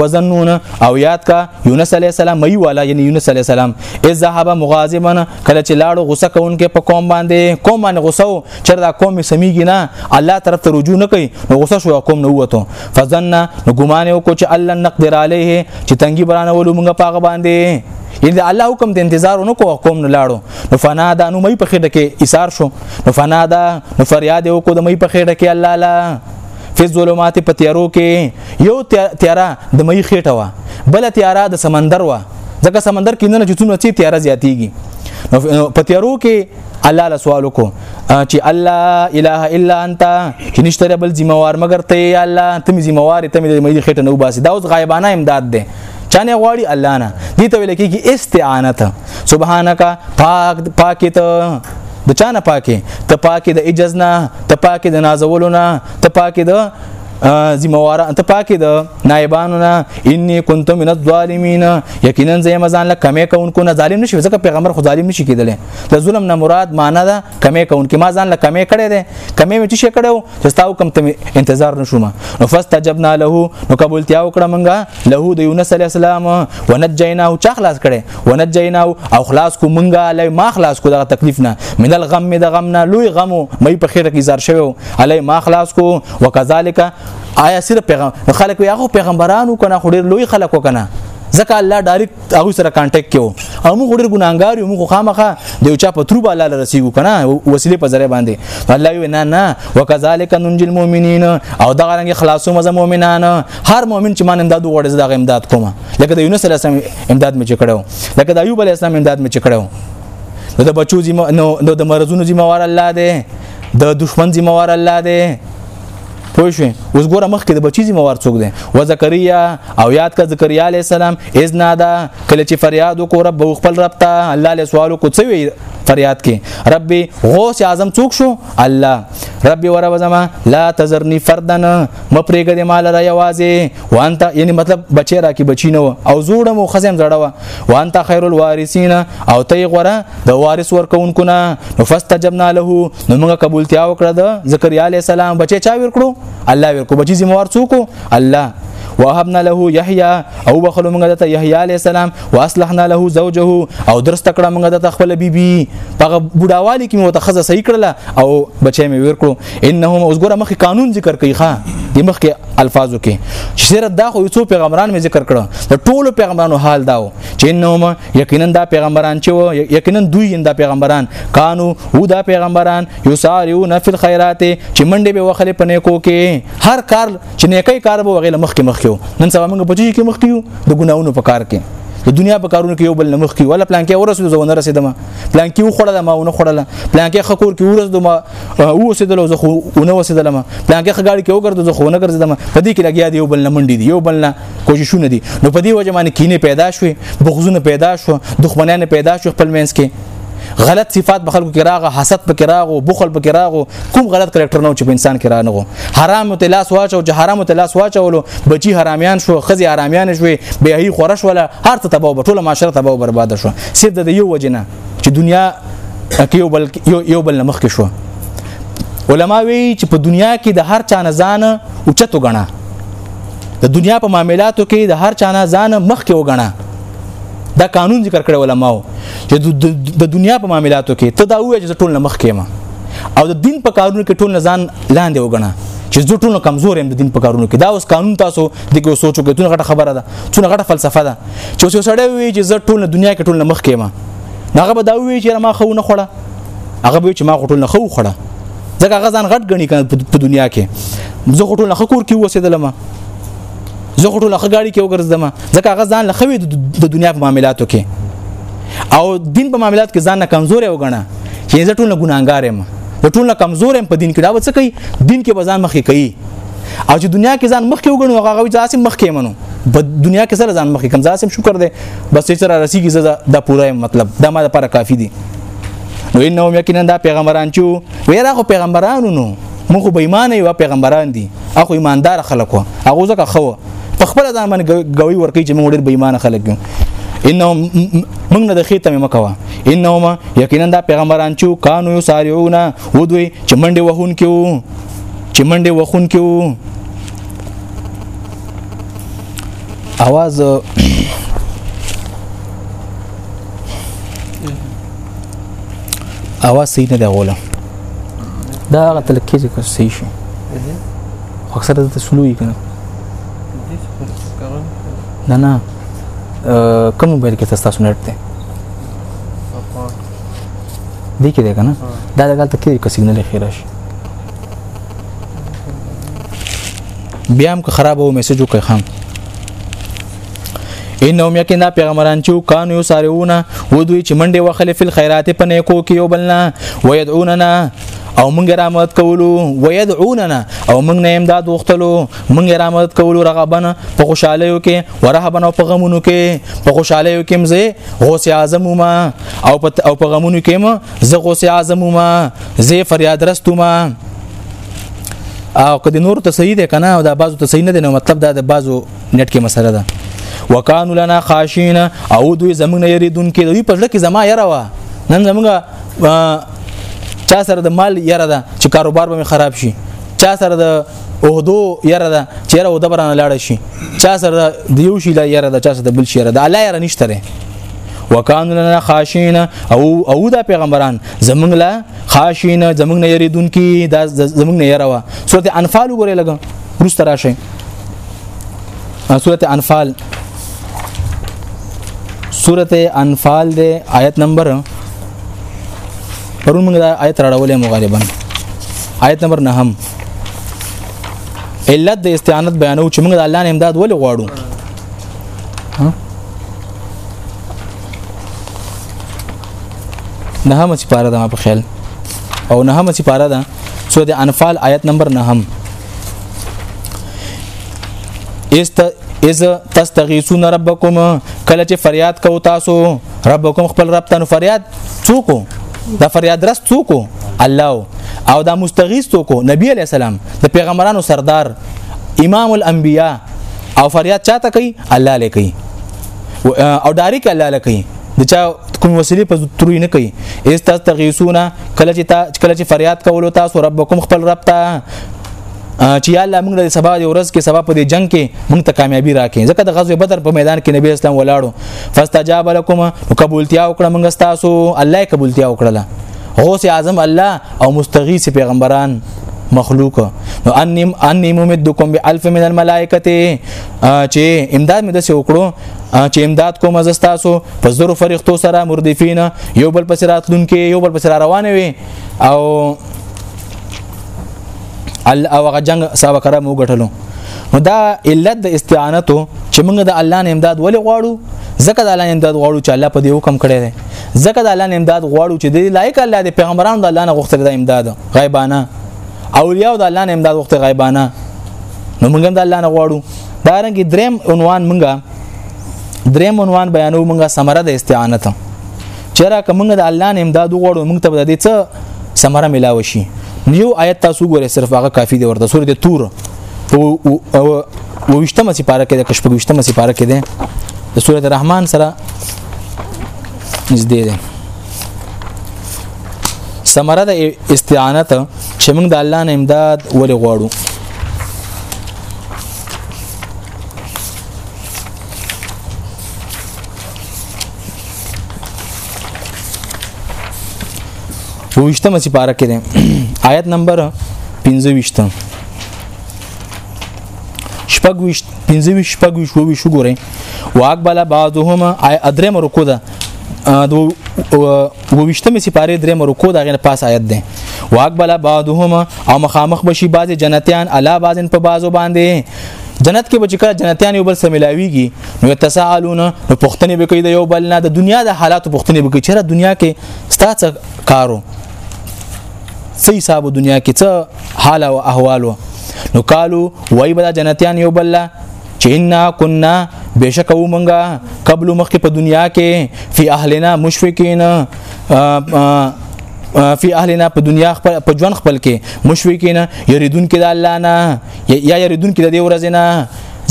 S1: وزنون او یاد کا یونس علی السلام مئی والا یعنی یونس علی السلام اذ ذهب مغاظبا کله چې لاړو غوسه کوونکې په قوم باندې قوم باندې غوسه چر دا قوم می سمیږي نه الله طرف ته رجوع نه کوي نو غوسه شو قوم نه وته فظن نو ګمان وکړو چې الله نقدر علیه چې تنګي برانه ولو موږ پاغه باندې یل الله حکم ته انتظار ونکو قوم نه لاړو نو فنا دا نو مې په خېټه کې ایثار شو نو فنا دا نو فریاد وکړو د مې په خېټه کې الله لا فی ظلمات په تیارو کې یو تیارا د مې خېټه وا بل تیارا د سمندر وا ځکه سمندر کې نه چې څونه چې تیارا زیاتیږي نو په تیارو کې الله له سوال کو چې الله اله الا انت چې نشته بل ذمہوار مگر ته یا الله ته ذمہوار ته مې دې خټه نو باسي دا اوس غایبانه امداد ده چانه غواړي الله نه دي ته ویل کېږي استعانت سبحانك پاک پاکه ته د چانه پاکه ته پاکه د اجازه نه ته پاکه د نازولونه ته پاکه د ذمہوار ته پاکه د نایبانو نه انی کنت من الظالمین یقینا زه مزان له کمې کونکو نه ظالم نشي ځکه پیغمبر خو ظالم نشي کېدل د ظلم نه مراد معنی ده کمې کونکو ما ځان له کمې کړې ده کمې مې چې کړو چې تاسو کوم ته انتظار نشوم نو فاستجبنا له نو قبولتیا وکړه مونږه له د یونس علی السلام ونجیناه چا خلاص کړي ونجیناه او خلاص کو مونږه علی ما خلاص کو دغه تکلیف نه من الغم د غم نه لوی غم مې په خیر کې زار شوی علی ما خلاص کو وکذالک آیا صرف پیغام خلک وي هغه پیغمبرانو کنه خو ډیر لوی خلک وکنه ځکه الله ډایرک هغه سره کانټیکټ کیو او موږ ډیر ګناګار یو موږ خامخه د یو چا په تروبه الله رسیدو کنه وسیله په ذریعہ باندې الله وی نه نه وکذالک ننجی المؤمنین او دا رنګ خلاصو مزه مؤمنان هر مؤمن چې مان امداد وړي زه د امداد کوم لکه د یونس علی السلام امداد مې چکړو لکه د ایوب علی السلام امداد مې چکړو نو د بچو ذمہ نو د مرزونو ذمہ وار الله دی د دشمن ذمہ وار الله دی پوه شو اوس ګوره مخکې د بچی ذمہ وار څوک دی و زکریا او یاد کا زکریا علی السلام اذ نادا کله چې فریاد وکړ رب خپل رب ته الله له سوال کو څه وی فریاد کې ربي غوث اعظم څوک شو الله ربي ورا وزما لا تزرني فردن مپرېګه دې مال را یوازې وانت یعنی مطلب بچی را کې بچی نه او زوړم خزم زړه وانت خیر الوارثین او ته غره د وارث ورکونکو نه نو فاستجبنا له نو موږ قبولتیا وکړه د زکریا علی السلام بچی چا ورکړو الله ورکو بچی زموار څوک الله وهبنا له يحيى او بخلو موږ دته يحيى عليه السلام واصلحنا له زوجه او درست کړه موږ دته خپل بيبي په بډاوالي کې مو ته خزه صحیح کړله او بچي مې ورکړو انهم اوس ګوره مخکې قانون ذکر کوي ښا د مخکې الفاظو کې چې صرف دا خو یو څو پیغمبران مې ذکر کړو د ټولو پیغمبرانو حال دا و چې انهم یقینا دا پیغمبران چې و یقینا دوی دا پیغمبران کانو و دا پیغمبران یسارعون فی الخيرات چې منډه به وخلې پنه کو کې هر کار چې نیکي کار به وغیله مخکې مخکې نن سبا موږ پچی کې مخکې یو د ګناونو په کار کې د دنیا په کارونو کې یو بل نمخ کی ولا پلان کې ورسېدو زونه رسیدم پلان کې وخړل ما ونه خړل پلان کې خکور کې ورسېدو ما او وسیدل زه خو ونه وسیدلم پلانګه خګاړي کې وګرځم زه خو نه ګرځم په دې کې لګیا دی یو بل نه منډي دی یو بل نه کوششونه دي نو په دې وجه باندې کینه پیدا شوې بغزونه پیدا شو دښمنان پیدا شو خپل مینس کې غلط صفات به خلکو کې راغه حسد به کې راغو بخل به کې راغو کوم غلط کریکټر نه چې په انسان کې رانغو حرام ته لاس واچو چې حرام ته لاس واچولو بچي حرامیان شو خزي حرامیان شوې به هي خورش ولا هر څه تباہ ټول معاشره تباہ برباد شو سید د یو وجنه چې دنیا کې یو بل یو بل مخ کې شو علما وی چې په دنیا کې د هر چا نه ځان اوچت وګڼه د دنیا په معاملاتو کې د هر چا نه ځان مخ کې وګڼه دا قانون ذکر کړی علماو چې د دنیا په معاملاتو کې ته دا وایې چې ټول نه مخ کې ما او د دین په کارونو کې ټول نه ځان لاندې وګڼه چې زه ټول کمزور يم د دین په کارونو کې دا اوس قانون تاسو د کې سوچو کې ټول غټه خبره ده څونه غټه فلسفه ده چې اوس سړی وی چې زه ټول دنیا کې ټول مخ کېما هغه به دا وی چې ما خو نه خړه هغه به چې ما ټول نه خو خړه ځکه هغه ځان غټ غني په دنیا کې زه خو ټول نه خکور کې وسیدلم زه خو ټول نه خګاړي کې وګرځدم ځکه هغه ځان لخوي د دنیا په معاملاتو کې او دین په معاملات کې ځان نه کمزورې وګڼه چې زه ټول نه ګناګار یم زه ټول نه کمزور یم په دین کې دا وڅ کوي دین کې بزان مخې کوي او چې دنیا کې ځان مخ کې وګڼو هغه ځاسې مخ کې منو په دنیا کې سره ځان مخکې کم ځاسم شکر دی بس چې سره رسیږي زه دا پوره مطلب دا ما لپاره کافی دی نو انهم یقینا دا پیغمبران چې ویرا خو پیغمبرانو نو موږ به ایمان یو پیغمبران دي اخو ایماندار خلک وو هغه ځکه خو په خپل ځان باندې ګوي ورکی چې موږ ډېر بې ایمان خلک یو انهم موږ نه د خېته مې مکوا انهم یقینا دا پیغمبران چې کانو یو ساریونه ودوي چې منډه وهون کېو چې منډه وهون کېو اواز اواز صحیح نه دی غوله دا هغه تلکې چې صحیح شو اکثر د تسلوي کنه نه نه کوم موبایل کې تاسو نت دی دی کې دی کنه دا د غلطه کې کو سیګنل خیره شي بیا هم که خراب وو میسج وکړئ خام انهم یقینا پیغمبران چې کان یو سارونه و دوی چې منډه وخل فل خیرات په نیکو کې یو بلنا ويدعوننا او مونږ را مدد کولو ويدعوننا او مونږ نه امداد وختلو مونږ را مدد کولو رغبن په خوشاله یو کې ورهبن او په غمونو کې په خوشاله یو کې مزه غوث اعظم ما او په او په غمونو کې ما زه غوث اعظم ما زه فریاد رستو ما او کدی نور ته صحیح ده کنه او دا بازو ته صحیح نه ده نو مطلب دا د بازو نت کې مسله ده وکانو لنا خاشین او دوی زمونږ یریدون کې دوی په ځل کې زما یره وا نن زمونږ چا سره د مال یره ده چې کاروبار به خراب شي چا سره د اوهدو یره ده چې یره اوهده برانه لاړ شي چا سره د یو شي لا یره ده چا سره د بل شي یره ده الله یره نشته وکانو لنا خاشین او او دا پیغمبران زمونږ لا خاشین زمنګ نه یریدون کی دا زمنګ نه یراوه سورته انفال وګوره لګم روس تراشه سورته انفال سورته انفال د آیت نمبر پرون موږ دا آیت راړولې مو غالبا آیت نمبر 9 هم علت د استعانت بیانو چې موږ د الله نه امداد ولې غواړو نه هم چې پاره ده په خیال او نه هم چې پاره ده سو د انفال آیت نمبر 9 هم است از تستغیثون ربکم کله چې فریاد کو تاسو ربکم خپل رب ته فریاد څوک دا فریاد رس څوک الله او دا مستغیث څوک نبی علی السلام د پیغمبرانو سردار امام الانبیاء او فریاد چاته کوي الله لکه او ډاریک الله لکه د چا کوم وسیله په تروي نه کوي اس تاسو تغیسونا کله چې تا کله چې فریاد کول تاسو ربکم خپل رب ته چې یا الله موږ د سبا د ورځ کې سبا په دې جنگ کې موږ ته کامیابی راکې ځکه د غزوه بدر په میدان کې نبی اسلام ولاړو فاستجاب لكم نو قبولتیا وکړه موږ تاسو الله قبولتیا وکړه غوث اعظم الله او مستغیث پیغمبران مخلوق نو انم انم ممدکم بالف من الملائکه چې امداد مې د څه وکړو چې امداد کوم از تاسو په زرو فرښتو سره مردفین یو بل پس راتلون کې یو بل پس را روان وي او ال او هغه جنگ صاحب کرام وګټلو نو دا علت د استعانتو چې موږ د الله نه امداد ولې غواړو زکه د الله نه امداد غواړو چې الله په دې حکم کړی دی زکه د الله نه امداد غواړو چې د لایق الله د پیغمبرانو د الله نه غوښتل د امداد غیبانه اولیاء د الله نه امداد وخت غیبانه نو موږ د الله نه غواړو دا رنګ دریم عنوان موږ دریم عنوان بیانو موږ سمره د استعانت چیرې که موږ د الله نه امداد وغواړو موږ ته د دې څه سمره ملاوي شي یو آیت تاسو ګورئ صرف هغه کافی دی ورته سورې تور او او وشتمه سپاره کې د کشپ وشتمه سپاره کې ده د سورې الرحمن سره نږدې ده ثمره د استعانت چې موږ د الله نه امداد ولې غواړو وشتمه سپاره کې ده آیت نمبر 25 شپږ وشت 25 شپږ وشو وشو ګورئ واقبل بعضهم ادرم رکو ده د ووشتمه سپاره درې مرکو دا غیر پاس آیت ده واقبل بعضهم او مخامخ بشي بعض جنتیان علا بعضن په بعضو باندې جنت کې بچی کړه جنتیان یو بل سره ملاویږي نو تساءلون نو پښتنه به کوي د یو بل نه د دنیا د حالات پښتنه به کوي چې را دنیا کې ستاسو کارو څه حساب دنیا کې څه حال او احوالو نو قالو وای بل جنتیان یو بل چې ان كنا بشک و مونږه قبل مخکې په دنیا کې فی اهلنا مشفقین فی اهلنا په دنیا خپل په ژوند خپل کې مشفقین یریدون کې د الله نه یا یریدون کې د دې ورځې نه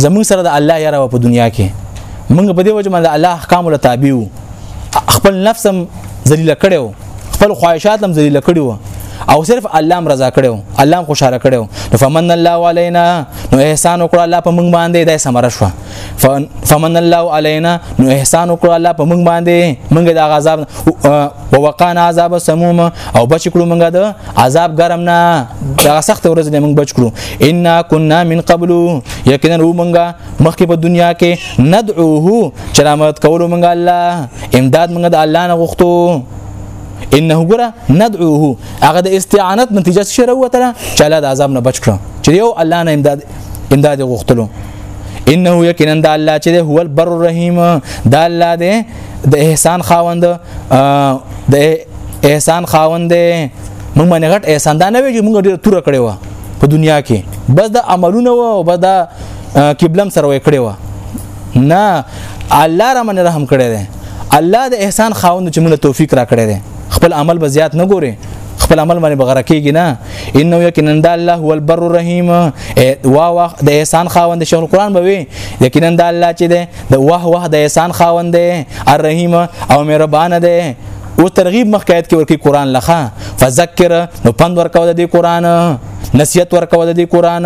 S1: زمون سره د الله یاره په دنیا کې موږ په دې وجه باندې الله احکام له تابع خپل نفس هم ذلیل کړو خپل خواهشات هم ذلیل کړی وو او صرف الله رضا کړو الله خوشاله کړو نو فمن الله علينا نو احسان وکړه الله په موږ باندې دای سمره شو فمن الله علينا نو احسان وکړه الله په موږ باندې موږ د عذاب او وقانا عذاب سموم او بچ کړو موږ د عذاب ګرم نه دا سخت ورځ نه موږ بچ کړو ان كنا من قبل یقینا موږ مخکې په دنیا کې ندعوه چې را مدد کولو مونږ الله امداد مونږ د الله نه غوښتو انه ګره ندعوه هغه د استعانت نتیجه شره وته چې الله د عذاب نه بچ کړو چې یو الله نه امداد امداد غوښتلو انه یقینا د الله چې هو البر الرحیم د الله دی د احسان خاوند د احسان خاوند دی موږ باندې غټ احسان دا نه وی چې موږ ډیر تور کړی و په دنیا کې بس د عملونه و او بس د قبلم سره وې کړې و نه الله را من رحم کړی دی الله د احسان خاوند چې موږ توفیق را کړی دی خپل عمل به زیات نه ګوري خپل عمل باندې بغره کیږي نه انه یقینا د الله هو البر الرحیم وا وا د احسان خاوند شیخ القران به وي یقینا د الله چې ده د واه واه د احسان خاوند دی الرحیم او مهربان دی او ترغیب مخکایت کې ورکی قران لخوا فذکر نو پند ورکاو د قران نصیحت ورکاو د قران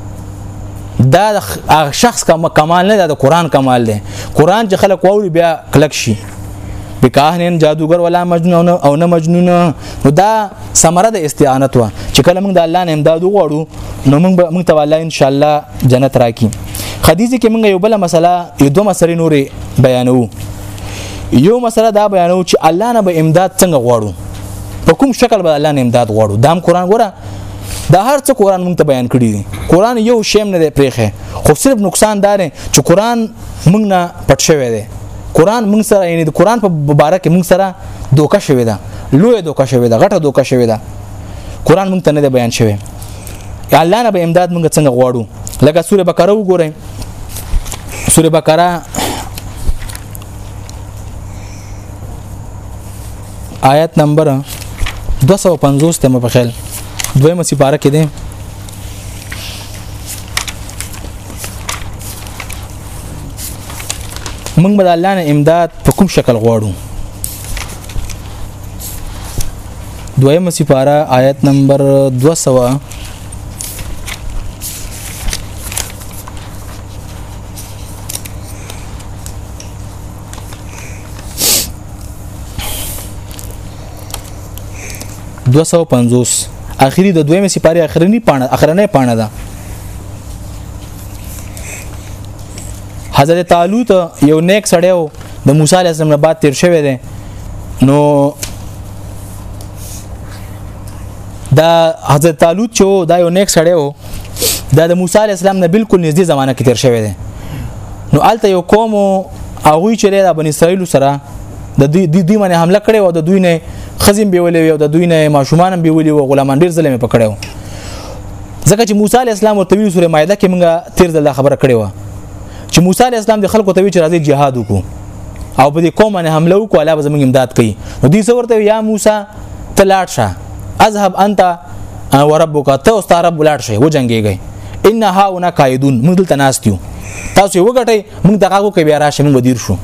S1: دا شخص کوم کمال نه د قران کمال دی قران چې خلک ووري بیا کلک شي بکاهن جادوګر ولا مجنون او نه مجنون نو دا ثمره د استعانت وا چې کله موږ د الله نه امداد وغواړو نو موږ به موږ ته الله ان شاء الله جنت راکړي خدیجه کې موږ یو بل مسله یو دوه مسلې نورې بیانو یو مسله دا بیانو چې الله نه به امداد څنګه غواړو په کوم شکل به الله نه امداد غواړو دا هم قران ګوره دا هر څه قران مونږ ته بیان کړی دي قران یو شیم نه دی پرېخه خو صرف نقصان دار چې قران مونږ نه پټ شوی دی قران مونږ سره یعنی د قران په باره کې مونږ سره دوکه شوی ده لوی دوکه شوی ده غټه دوکه شوی ده قران مونږ ته نه دی بیان شوی الله نه به امداد مونږ څنګه غواړو لکه سوره بقره وګورئ سوره بقره آیت نمبر 250 ته مې په خیال دویمه سپاره کې ده موږ به الله نه امداد په کوم شکل غواړو دویمه سپاره آیت نمبر 200 250 دو سو پنځوس اخري د دویمې سپاره اخرنی پاڼه اخرنه پاڼه ده حضرت طالوت یو نیک سړی و د موسی علی السلام نه بعد تیر شوی دی نو دا حضرت طالوت چې دا یو نیک سړی و دا د موسی علی السلام نه بالکل نږدې زمانہ کې تیر شوی دی نو الته یو قوم او وی چې د بنی اسرائیل سره د دوی د دوی باندې حمله کړې او د دوی نه خزم بیولې او د دوی نه ماشومان بیولې او غلامان ډیر ظلم پکړو ځکه چې موسی علی السلام او تویل سره مایده کې موږ تیر ځله خبره کړې و چې موسی علی السلام د خلکو ته وی چې راځي jihad وکړو او په دې قوم باندې حمله وکړو الله به زموږ امداد کوي نو دوی څورته یا موسی تلاړ شه اذهب انت انا وربک ته او ستاره بلاړ شي و جنگيږي ان ها ونا قائدون موږ دلته ناست یو تاسو وګټئ موږ دغه کو کې بیا راشي موږ ودیر شو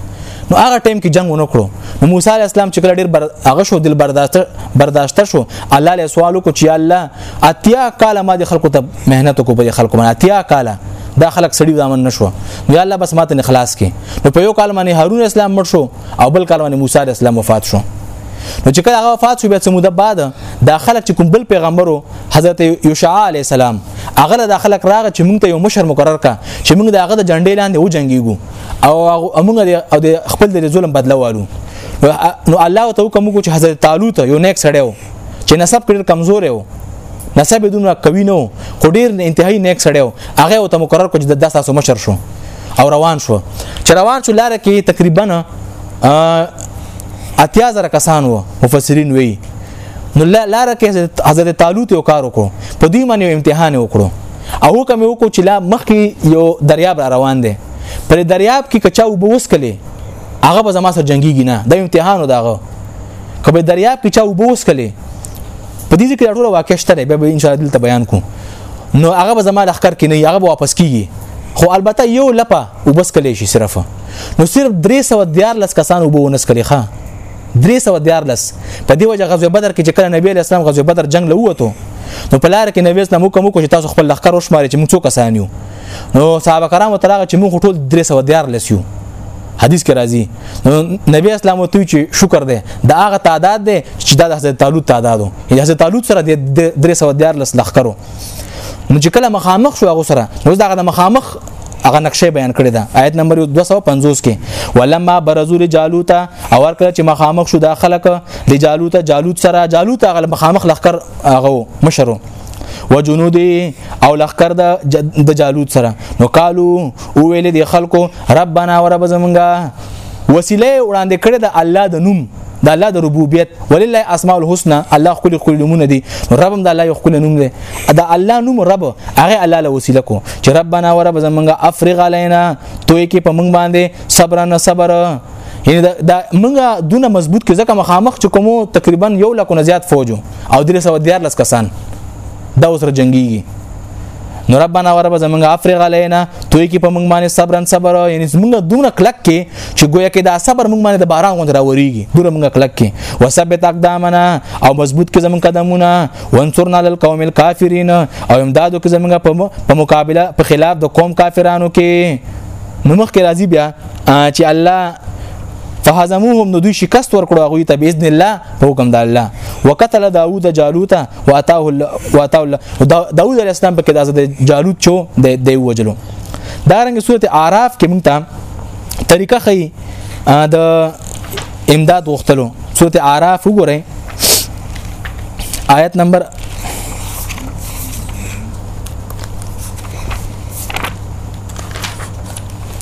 S1: نو هغه ټیم کې جنگ ونه کړو نو موسی علی السلام چې کله ډیر بر... هغه شو دل برداشت برداشت شو الله له سوالو کو چې الله اتیا کاله ما د خلکو ته مهنت کو په خلکو باندې اتیا کاله دا خلک سړي ځامن نشو نو الله بس ماته خلاص کې نو په یو کال باندې هارون اسلام مړ شو او بل کال باندې موسی عليه السلام وفات شو نو چې کله هغه وفات شو بیا څه موده بعد دا خلک چې کوم بل پیغمبرو حضرت یوشع علی السلام هغه د خلک راغ چې موږ ته یو مشر مقرر کا چې موږ د هغه د جنډې لاندې و جنگيګو او موږ او د خپل د ظلم بدله والو نو الله ته حکم وکړو چې حضرت طالوت یو نیک سړی و چې نسب کړ کمزور و نسب دونه قوي نه خو ډیر انتهایی نیک سړی و هغه ته مقرر کو چې د 10 مشر شو او روان شو چې روان شو لار کې تقریبا اتیا زره کسان وو مفسرین وی نو لار کې حضرت طالوت یو کار وکړو په دې باندې امتحان وکړو او حکم وکړو چې لا مخکې یو دریاب را روان دی پر دریاب کې کچا وب وسکلې هغه به زما سره جنگيږي نه د امتحان داغه کبه دریاب کې چا وب وسکلې په دې کې ټول واقع شته به ان شاء الله بیان کوم نو هغه به زما لخر کې نه هغه به واپس کیږي خو البته یو لپه وبس کلی شي صرف نو صرف 314 کسان وبونس کلی ښه 314 په دی وجه غزوه بدر کې چې کله نبی اسلام غزوه بدر جنگ لوته نو په لار کې نبی اسلام کوم کو چې تاسو خپل لخر وشماري چې موږ څو کسان یو نو صحابه کرام ترغه چې موږ ټول 314 یو حدیث کې راځي نبی اسلام ته چې شکر دی دا هغه تعداد دی چې د حضرت طالوت تعدادو حضرت طالوت سره د 314 لخ کرو نو چې کله مخامخ شو هغه سره نو دا د مخامخ هغه نقشه بیان کړی دا آیت نمبر 250 کې ولما برزول جالوت او ورکړه چې مخامخ شو دا خلک د جالوت جالوت سره جالوت هغه مخامخ لخر هغه مشرو و جنود او لخر د د جالوت سره نو قالو او ویل دي خلکو ربنا ورب زمونږه وسیله وړاندې کړې د الله د نوم د الله د ربوبیت ولله اسماء الحسنا الله خپل خپل نمونه دي رب هم د الله یو خپل نوم دی دا الله نوم رب هغه الله له وسیله کو چې ربنا ورب زمونږه افرغ علینا توې کې په مونږ باندې صبر نه صبر یعنی دا, دا موږ دونه مضبوط کې ځکه مخامخ چې کومو تقریبا یو لکه نه زیات فوج او 314 کسان دا اوسره جنگيږي نو ربانا ورب زمونږ افرغ علینا توی کې په مونږ باندې صبرن صبر یعنی مونږ دونه کلک کې چې گویا کې دا صبر مونږ باندې د باران غوند راوريږي دونه مونږ کلک کې وثبت اقدامنا او مضبوط کې زمونږ قدمونه وانصرنا للقوم الكافرین او امدادو کې زمونږ په مقابله په خلاف د قوم کافرانو کې نو مخکې راځي بیا چې الله فهزموهم نو دوی شکست ورکړو هغه ته باذن الله په حکم د الله وقتل داوود جالوت واتاه الله واتاه الله داوود علیه السلام په کې د جالوت چو د دی وجلو دا رنګ سورته اعراف کې مونږ ته طریقه خي د امداد وختلو سورته اعراف وګورئ آیت نمبر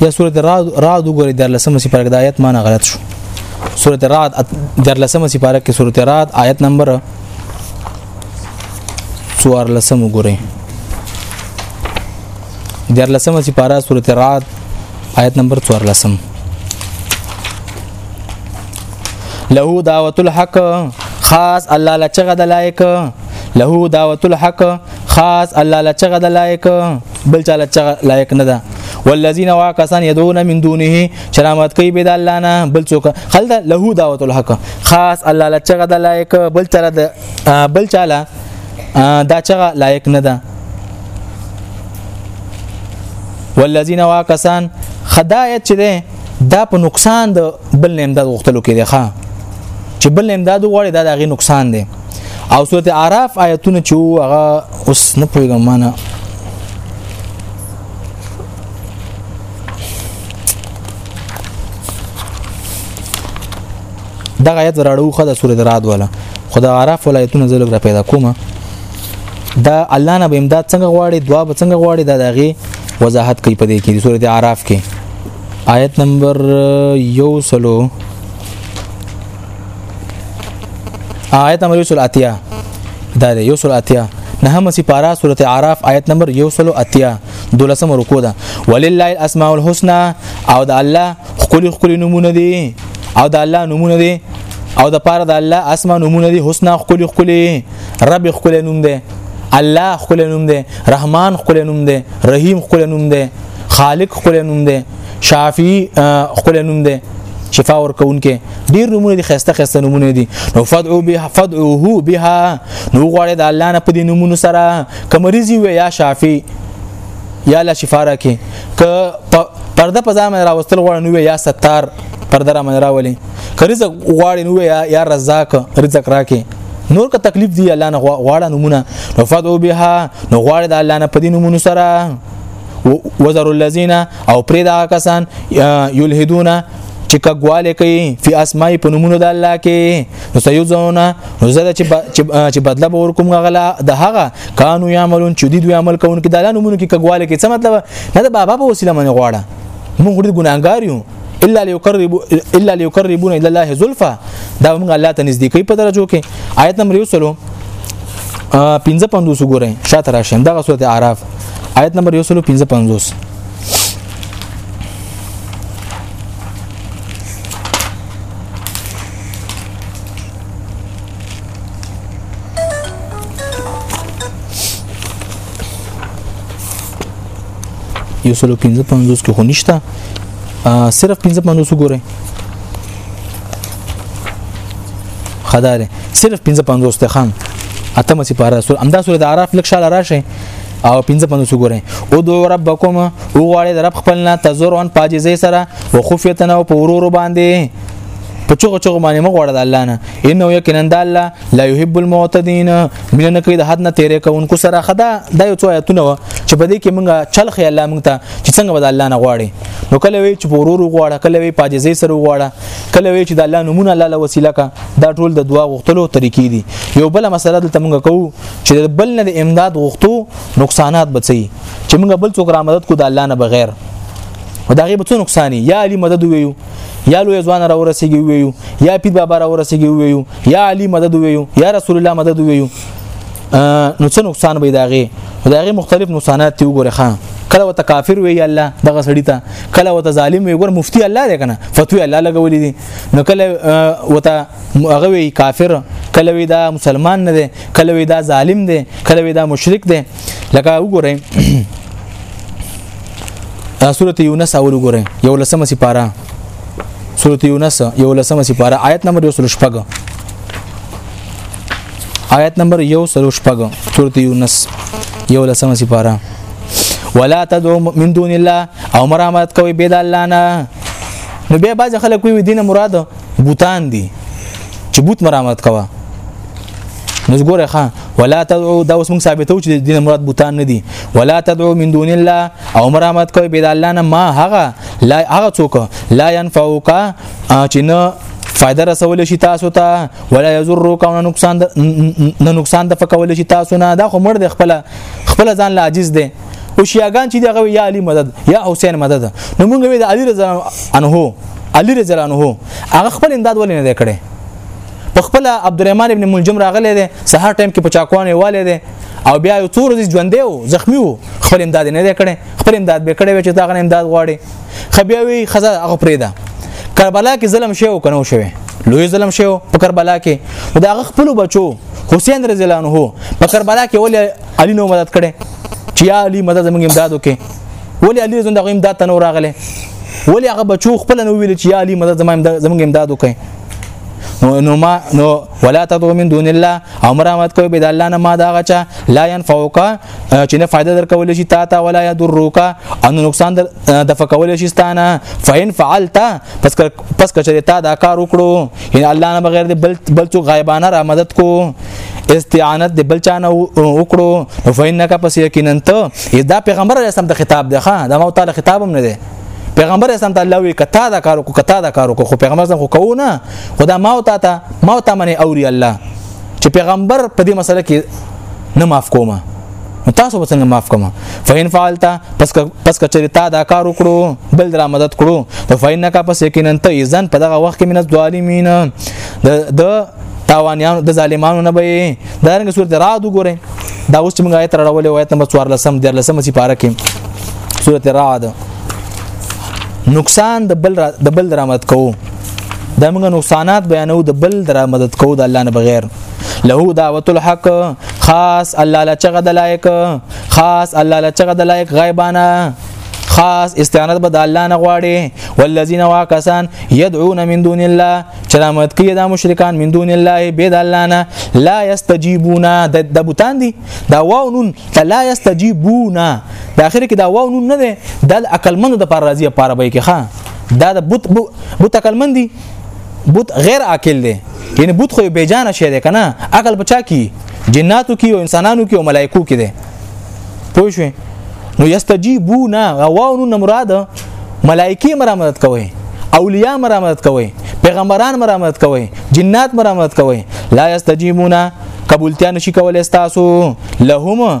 S1: یا سورته رعد رعد وګورئ د لسمه سي پرګ د آیت معنی غلط شو سورته رعد د لسمه سي پرګ کې سورته رعد آیت نمبر 14 لسم وګورئ د لسمه سي پرګ سورته رعد آیت نمبر 14 لسم له دعوت الحق خاص الله لچغه د لایک له دعوت الحق خاص الله لچغه د لایک بل چا لچغه لایک نه ده والذین واکسان يدعون من دونه شرامت کوي به د الله نه بل څوک خلد له دعوت الحق خاص الله لچغه د لایک بل تر د بل چاله دا چغه لایک نه ده والذین واکسان خدایت چې ده دا په نقصان د بل امداد غوښتلو کې دی ښا چې بل امداد وړي دا دغه نقصان دی او سورته اعراف آیتونه چې هغه اوس نه پوهیږم معنا دا آیت راړو خو د سورته رعد ولا خدای اعراف ولایتونه زلګ را پیدا کومه دا الله نه به امداد څنګه غواړي دعا به څنګه غواړي دا دغه وضاحت کوي په دې کې سورته اعراف کې آیت نمبر یو سلو آیت نمبر یو سلو اتیا دا دی یو سلو اتیا نهمه سپاره سورته اعراف آیت نمبر یو سلو اتیا دولسم رکو ده ولله الاسماء الحسنى او د الله خپل خپل نمونه دي او د الله نمونه دي او د پاره د الله اسماء نمونه دي حسنا خپل خپل رب خپل نوم دي الله خپل نوم دی رحمان خپل نوم دی رحیم خپل نوم دی خالق خپل نوم دی شافعي خپل نوم دی شفا ورکونکې ډیر نمونه دي خسته خسته نمونه دي نو فدعو به فدعوه بها نو غواړي د الله نه په دې نمونه سره کمریزي وي یا شافي یا لا شفا راکې ک پرده په ځان راوستل غواړي نو یا ستار پرده را من راولي که رزق غواړي نو یا یا رزاق رزق راکې نور که تکلیف دی الله نه غواړه نمونه نو فدعو بها نو غواړي د الله نه په دې نمونه سره وزر الذين او پرې دا کسان یلهدون چې کګواله کوي فی اسماء په نومونو د الله کې نو سيزونه نو زړه چې بدله به ور کوم غلا د هغه کانو یعملون چې دوی عمل کوونکي د الله نومونو کې کګواله کې څه مطلب نه د بابا په وسیله باندې غواړه موږ ډېر ګناګار یو الا ليقرب الا ليقربون الى الله زلفا دا موږ الله ته نږدې کوي په درجو کې آیت نمبر یو سلو 55 وګورئ شاته راشم دغه سورته اعراف آیت نمبر 155 یو سلو 55 کې خو نشته صرف 55 وګورئ خداره صرف 55 ته خان اتمه سي پارا سور امدا سور د عراف لک شاله راشه او 55 وګورئ او دو ربکم او غواړي د رب خپلنا تزرون پاجزي سره او خفیتنا او پورور باندې په چغه چغه باندې مغوړه د الله نه انه یقینا د الله لا يحب المعتدين مين نه کوي د حد نه تیرې کوونکو سره خدا د یو څو آیتونه و چې په دې کې موږ چل خې الله موږ ته چې څنګه به الله نه غواړي نو کله وی چې ورور غواړه کله وی پاجزې سره غواړه کله وی چې د الله نمونه الله له وسیله کا دا ټول د دعا غوښتلو طریقې دي یو بل مسله دلته موږ کوو چې بل نه د امداد غوښتو نقصانات بچي چې موږ بل څوک را مدد کو د الله نه بغیر وداغه به څه نقصان یا علی مدد ویو یا لوی ځوان را ورسیږي ویو یا پیر بابا را ورسیږي ویو یا علی مدد ویو یا رسول الله مدد ویو نو څه نقصان به داغه داغه مختلف نقصانات تی وګوره خان کله وته کافر وی الله دغه سړی ته کله وته ظالم وی ګور مفتی الله دی کنه فتوی الله لګولې دي نو کله وته هغه وی کافر کله وی دا مسلمان نه دی کله وی دا ظالم دی کله وی دا مشرک دی لکه وګورئ سورته یونس اول وګورئ یو لسمه سپاره سورته یونس یو لسمه سپاره آیت نمبر 116 آیت نمبر 116 سورته یونس یو لسمه سپاره ولا تدعو من دون الله او مرامت کوي بيد الله نه نو به باز خلک وي دینه مراد بوتان دي چې بوت مرامت کوه نو ګوره ښا ولا تدعو دا اوس موږ ثابتو چې دین مراد بوتان نه دي ولا تدعو من دون الله او مرامت کوي بيد الله نه ما هغه لا هغه څوک لا ينفعوک چې نه فائدہ رسول شي تاسو ته ولا يضرك او نقصان نه نقصان د فکول شي تاسو نه دا خو مړ د خپل خپل ځان لا عاجز دی او شیعاګان چې دغه یا علی مدد یا حسین مدد نو موږ وی د علی رضی الله علی رضی الله عنه هغه خپل امداد ولې نه کړي په خپل عبدالرحمن ابن ملجم راغلی دی سهار ټایم کې په چاکوانې والي دی او بیا یو څور دي ژوندې وو زخمی وو خپل امداد نه دی کړي خپل امداد به کړي چې دا غن امداد غواړي خبیا وی خزه هغه پرې ده کربلا کې ظلم شوی او کنو شوی لوی ظلم شوی په کربلا کې دا خپل بچو حسین رضی الله عنه په کربلا کې ولې علي نو مدد کړي چې یا علي مدد زموږ امداد وکړي ولی علي زنده غو امداد تنو راغله ولی هغه بچو خپل نو ویل چې یا علي مدد زموږ امداد وکړي نو نو ما نو ولا تدعو من دون الله امر امت کوي بيد الله نه ما دا غچا لا ينفعوك چې نه فائدہ درکول شي تا تا ولا يضروك ان نقصان د فکول شي ستانه فإن فعلت پس پس کچره تا دا کار وکړو ان الله نه بغیر د بل بل څو غایبانه را مدد کو استعانت د بل چانه وکړو فینک پس یقینا ته دا پیغمبر علی السلام ته خطاب دی ښا دا مو تعالی خطاب هم نه دی پیغمبر اسلام ته الله وی کتا دا کارو کو کتا دا کارو کو خو پیغمبر اسلام خو کو نه خدا ما او تا ته ما او تا منه اوري الله چې پیغمبر په دې مسله کې نه معاف کومه نو تاسو به څنګه معاف کوم فین فعلت پس که پس که چری تا دا کار وکړو بل در مدد کړو نو فینک پس یقینا ته ایزن په دغه وخت کې من ظالمین د د تاوانیانو د ظالمانو نه به دا رنګ صورت را دو ګوره دا اوس چې موږ آیت راولې آیت نمبر 14 لسم در لسم چې پاره کې صورت را ده نقصان د بل د بل درآمد کوو دا موږ نقصانات بیانو د بل درآمد کوو د الله نه بغیر له دعوت الحق خاص الله لچغه د لایق خاص الله لچغه د لایق غیبانه خاص استعانت به د الله نه غواړي والذین واکسان يدعون من دون الله چرامت کوي دا مشرکان من دون الله به د الله نه لا یستجیبون د بوتان دي دا واو نون لا یستجیبون د اخر کې دا واو نون نه ده د عقل مند د پر راضیه پاره به کې ښا دا د بوت بوت عقل مند دي بوت غیر عاقل دی یعنی بوت خو به جان شي دی کنه عقل بچا کی جناتو کی او انسانانو کی او ملائکو کی دی پوه شو نو یستجیبون غواونو نه مراد ملائکی مرا مدد کوي اولیاء مرا مدد کوي پیغمبران مرا مدد کوي جنات مرا مدد کوي لا یستجیبون قبولتیا نشي کولای تاسو لهم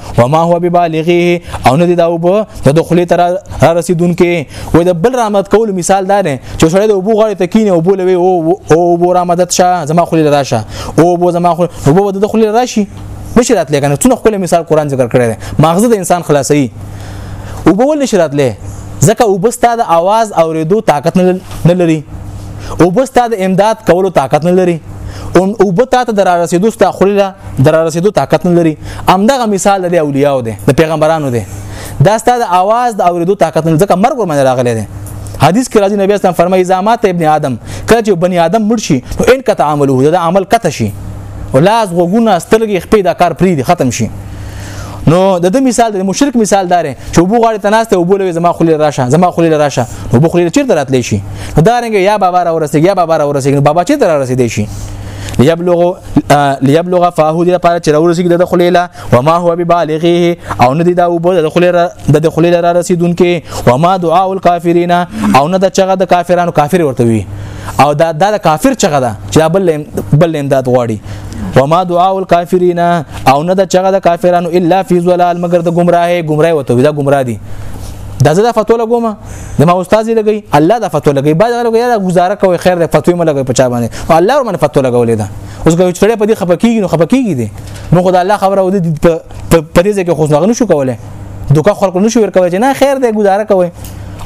S1: وما هو ببالغه او نه دی دا وب د دخلې تر را رسیدونکې و د بل رحمت کول مثال دا نه چې سړی د وبو غړې تکین او بولوي او او بو را مدد شه زما خلې راشه او بو زما خو وبو د دخلې راشي نشي راتلې کنه څونه خپل مثال قران ذکر کړی دی ماغزه د انسان خلاصي او بو نشي راتلې ځکه او بستا د आवाज او ردو طاقت نه لري او بستا د امداد کولو طاقت نه لري اون او به تاسو در رسیدو ستا خلیلا در رسیدو طاقت نه لري امدغه مثال د اولیاء دی د پیغمبرانو دی دا ستاسو د आवाज د اوریدو طاقت نه ځکه مرګ ورمنه راغلی دی حدیث کې راځي نبی اسلام فرمایي زامات ابن آدم کله چې بني آدم مړ شي نو ان کته عمله دا عمل کته شي ولاس غوګونه سترګې خپې دا کار پری دي ختم شي نو د دې مثال د مشرک مثال دار چې وبو غاړي تناسته وبو لوي زما خلې راشه زما خلې راشه نو وبو خلې چیرته راتلی شي دا رنګ یا بابا را ورسېږي یا بابا را ورسېږي بابا چیرته را رسېدي شي ليبلغ ليبلغ فاهو دې لپاره چې راورسېږي د خلې لا وما هو ببالغه او نه دي دا وبو د خلې را د خلې را رسیدونکې وما دعاء الكافرین او نه د چغه د کافرانو کافر ورته وي او دا دا کافر چغه ده چې بل بل امداد غواړي وما دعاء الكافرين او نه دا چغه ده کافرانو الا في ضلال مگر د گمراهي گمراهي وته دا گمراه دي دا زه دا فتوا لګوم د ما استاد لګي الله دا فتوا لګي بعد غره یاره گزاره کوي خیر د فتوی ملګي په چا باندې الله ور من فتوا لګولې ده اوس ګوي چې په دې خپکیږي نو خپکیږي دي نو خدای الله خبره ودی په دې ځکه خو ځغنه شو کوله دوکه خلکو نشو ورکوي چې نه خیر دی گزاره کوي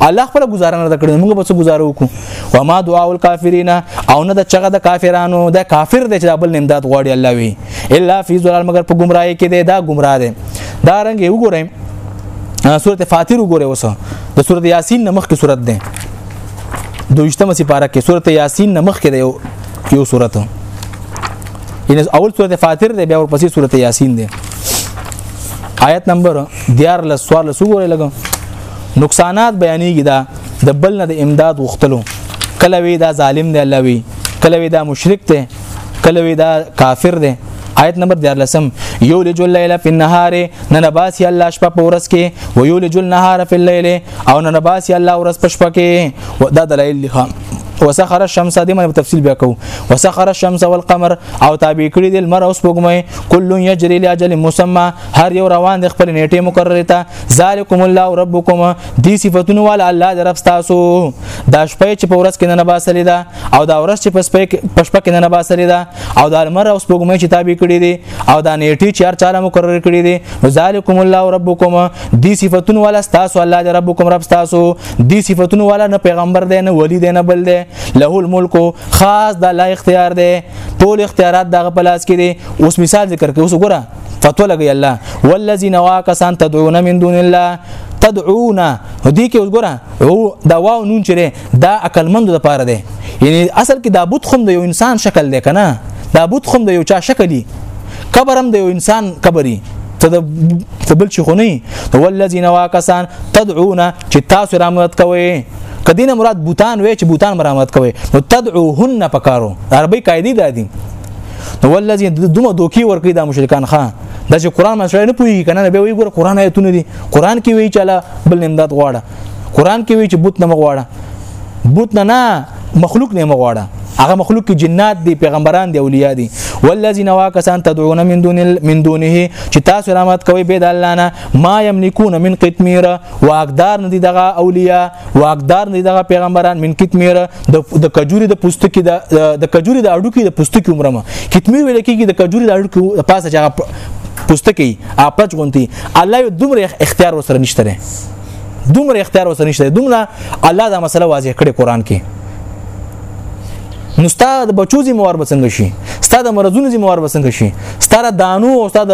S1: الله خپل گزاره نه کړې موږ به څه گزاره وکړو و ما دعاء الکافرین او نه د چغه د کافرانو د کافر د چابل امداد غواړي الله وی الا فی ذلال مگر په گمراهی کې دی دا گمراه دی دا رنګ یو ګورم سورته فاتیر وګوره اوس د سورته یاسین نمخ کې سورته ده دویشتمه سپاره کې سورته یاسین نمخ کې یو یو سورته یعنی اول سورته فاتر دی بیا ورپسې سورته یاسین دی آیت نمبر 14 لس سوار لس وګورئ لګم نقصانات بیانېږي دا د بل نه د امداد غوښتلو کله وی دا ظالم دی الله وی کله وی دا مشرک دی کله وی دا کافر دی آیت نمبر 14 یولج الليل فی النهار ننباسی الله شپه په ورځ کې و یولج النهار فی الليل او ننباسی الله ورځ په شپه کې دا دلایل دي وسخر الشمس دې مې تفصیل بیا کو وسخر الشمس والقمر او تابع کړی د لمر او سپوږمۍ کل یجری لاجل مسمى هر یو روان د خپل نیټه مقرره ته ذالکم الله ربکم دې صفاتونه ول الله د رب تاسو دا شپه چې په ورځ کې نه باسلې ده او دا ورځ چې په شپه کې نه باسلې ده او د لمر او سپوږمۍ چې تابع کړی دي او دا نیټه چې هر چاله مقرره کړی دي ذالکم الله ربکم دې صفاتونه ول تاسو الله د ربکم رب تاسو دی صفاتونو والا نه پیغمبر دی نه ولی دی نه بل دی له الملک خاص د لا اختیار دی ټول اختیارات دغه پلاس کې دي اوس مثال ذکر کوي اوس وګوره فتوا لګي الله والذین واکسان تدعون من دون الله تدعون دې کې وګوره او دا واو نون چره دا عقل مند لپاره دی یعنی اصل کې دا بوت خوم د یو انسان شکل دی کنه دا بوت خوم د یو چا شکل دی قبر هم د یو انسان قبري ته د بل شي خو نه والذین واکسان تدعون چې تاسو را مدد کوي کدینه مراد بوتان وې چې بوتان مرامت کوي نو تدعوهن پکارو عربی قاعده ده دي نو ولذي دومره دوکي ورکې د مشرکان خان دا چې قران مسله نه پوي کنه به وي ګور قران آیتونه دي قران کې وی چې بل امداد غواړه قران کې وی چې بوت نه غواړه بوت نه نه مخلوق نه مغواړه هغه مخلوق کې جنات دي پیغمبران دي اولیاء دي والذین واکسان تدعون من دون من دونه چې تاسو رحمت کوي به د الله نه ما یملکون من قطمیر واقدار ندي دغه اولیاء واقدار ندي دغه پیغمبران من قطمیر د کجوري د پوستکي د کجوري د اډو کې د پوستکي عمرمه قطمیر ویل کېږي د کجوري د اډو کې پاسه چې پوستکي اپچ غونتی الله یو دومره اختیار وسره نشته دومره اختیار وسه نشته دومره الله دا مسله واضح کړي قران کې نو ستا د بچو ذمہ وار بسنګ شي ستا د مرزونو ذمہ وار بسنګ شي ستا د دانو او ستا د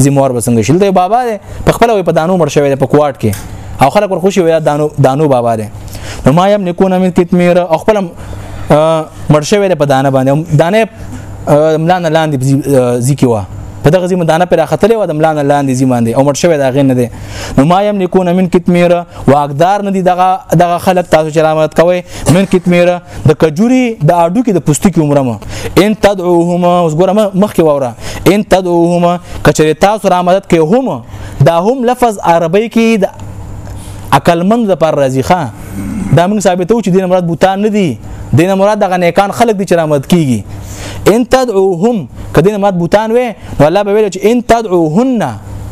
S1: ذمہ وار بسنګ شي ته بابا دی په خپل په دانو مر شوی په کوارت کې او خلک ور خوشي وي دانو دانو بابا دی نو ما يم نکون من کتمیر او خپل مر شوی په دانه باندې دانه ملان لاندې ذکی وا په دغه ځمه دانه پر اخته له ودم لان لاندې ځمه او مر شوی دا غین نه دی نو ما يم نکون من کتمیر واقدار نه دي دغه دغه خلک تاسو چې رامت کوي من کتمیر د کجوري د اډو کې د پوستکي عمره ما ان تدعوهما اوس ګورم مخکې وره ان تدعوهما کچره تاسو رامت کوي هم دا هم لفظ عربی کې د عقلمند لپاره راځي ښا دا موږ ثابتو چې دین مراد بوتان نه دي دین مراد دغه نیکان خلک دي چې رامد کیږي ان تدعوهم کدی مراد بوتان وې نو الله به ویل چې ان تدعوهن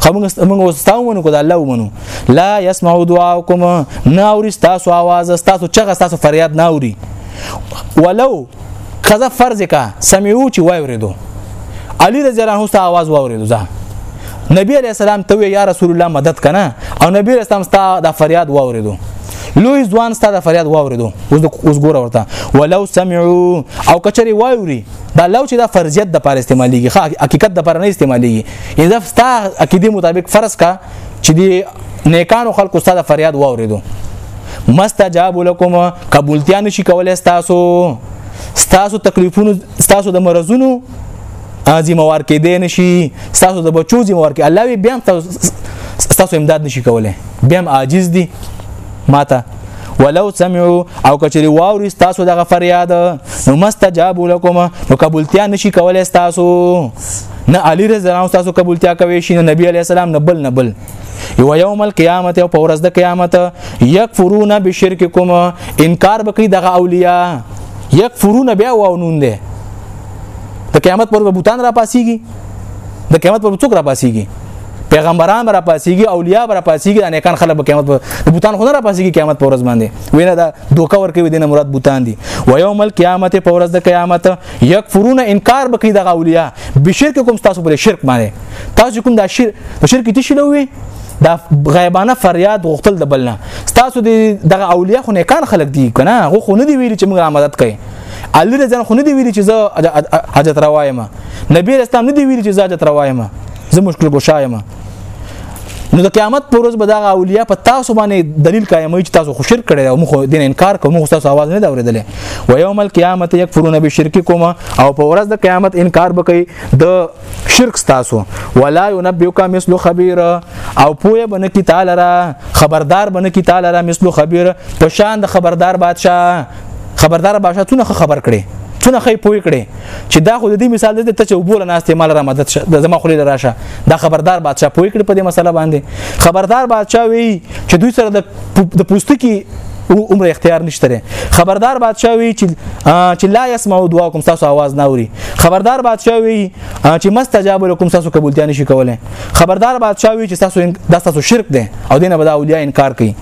S1: خمنګ موږ واستاو منو کو د الله ومنو لا يسمع دعاءكم ناوري تاسو आवाज تاسو چغه تاسو فریاد ناوري ولو قذف فرض کا سمعو چې وای ورېدو علي رضی الله عنه ته आवाज واورېدو ځه نبی علیہ السلام ته یا رسول الله مدد کنه او نبی علیہ السلام ستا د فریاد واوریدو لوی ځوان ستا د فریاد واوریدو اوس اوس ګوره ورته ولو سمعوا او کچری واوري دا لو چې دا فرضیت د پر استعماليږي حقیقت د پر نه استعماليږي یعنی دا ستا عقیده مطابق فرض کا چې دی نیکانو خلکو ستاسو فریاد واوریدو مستجاب لكم قبولتیا نشي کولای تاسو تاسو تکلیفونو تاسو د مرزونو ذمہوار کېدې نشي تاسو د بچو ذمہوار کې الله وی بیا تاسو امداد نشي کولای بیا عاجز دي ماته ولو سمعوا او کچری واوري تاسو دغه فریاد نو مستجاب لكم نو قبولتیا نشي کولای تاسو نه علی رضی الله عنه تاسو قبولتیا کوي شي نه نبی علی السلام نه بل نه بل یو یوم القیامت او په ورځ د قیامت یکفرون بشرککم انکار بکړي دغه اولیاء یکفرون بیا واو نون ده د قیامت پر بوتان را پاسیږي د قیامت پر څوک را پاسیږي پیغمبران را پاسیږي اولیاء را پاسیږي ان کان خلک قیامت پر د بوتان خو نه را پاسیږي قیامت پر ورځ باندې وینه دا دوکا ور کوي دینه مراد بوتان دي و یوم القیامت پر ورځ د قیامت یکفرون انکار بکړي دغه اولیاء بشرککم تاسو پر شرک باندې تاسو کوم دا شرک د شرک دي شلوي دا غیبانه فریاد غوښتل د بلنه تاسو دغه اولیاء خو نه کار خلق دي کنه هغه خو نه دی ویلي چې موږ مدد کوي علي رضی الله خو نه دی ویلي چې زه حاجت روایم نبی رسول نه دی ویلي چې زه حاجت روایم زه مشکل ګشایم نو د قیامت پر ورځ به دا اولیاء په تاسو باندې دلیل قائموي چې تاسو خو شرک کړی او موږ دین انکار کوو موږ تاسو आवाज نه دا اورېدلې و یوم القیامت یکفرون بشرککم او په ورځ د قیامت انکار وکړي د شرک تاسو ولا ينبئک مثل خبير او پوهه بنه کی تعالی را خبردار بنه کی تعالی را مثل خبير په شان د خبردار بادشاه خبردار بادشاه څونه خبر کړي څونه خې پوي کړي چې دا خو د دې مثال دی ته چې وبول نه استعمال را مدد شه د زما خلې راشه دا خبردار بادشاہ پوي کړ په دې مسله باندې خبردار بادشاہ وی چې دوی سره د پوستکی عمر اختیار نشته خبردار بادشاہ وی چې چې لا يسمع دعاکم تاسو आवाज نه اوري خبردار بادشاہ وی چې مستجاب لكم تاسو قبولتیا نشي کولای خبردار بادشاہ وی چې تاسو د تاسو شرک دي او دینه بد اولیاء انکار کوي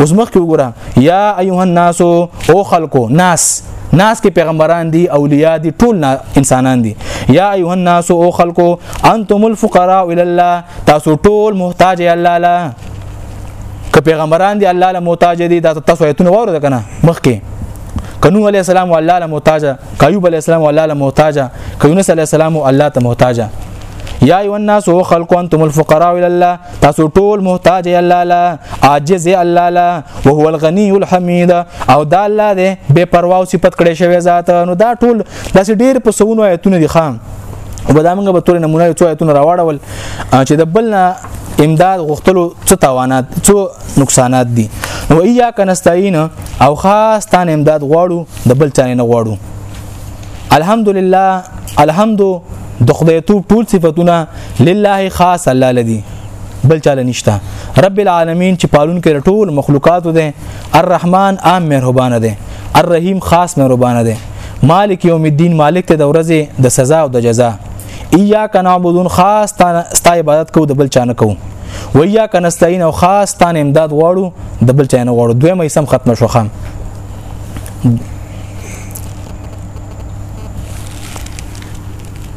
S1: اوس مخکې وګوره یا ایها الناس او خلکو ناس ناس کې پیغمبران دي اولیاء دي ټول انسانان دي یا ایها الناس او خلکو انتم الفقراء الى الله تاسو ټول محتاج الله لا که پیغمبران دي الله له محتاج دي دا تاسو ایتونه وره کنه مخکې کنو علی السلام الله له محتاج کایوب علی السلام الله له محتاج کیونس علی السلام الله ته محتاج یا ایو الناس خلق انتم الفقراء الى الله تاسو ټول محتاج الله لا عاجز الله لا او هو الغنی الحمید او دا الله دې بے پروا او صفت کړي شوی ذات نو دا ټول داسې ډیر په سونو آیتونه دي خام وبدامنګ به تور نمونه څو آیتونه راوړول چې د بل نه امداد غختلو څه توانات څه نقصانات دي نو ایا کنستاین او خاص تان امداد غواړو د بل چانه نه غواړو الحمدلله الحمد د خدای توب ټول صفاتونه لله خاص الله لدی بل چاله نشته رب العالمین چې پالون کې ټول مخلوقات ده الرحمن عام مهربان ده الرحیم خاص مهربان ده مالک یوم الدین مالک ته د ورځې د سزا او د جزا ایاک نعبدون خاص ستا عبادت کو د بل چانه کو و ایاک نستعين او خاص تا امداد غواړو د بل چانه غواړو دوی مې سم ختم شو خام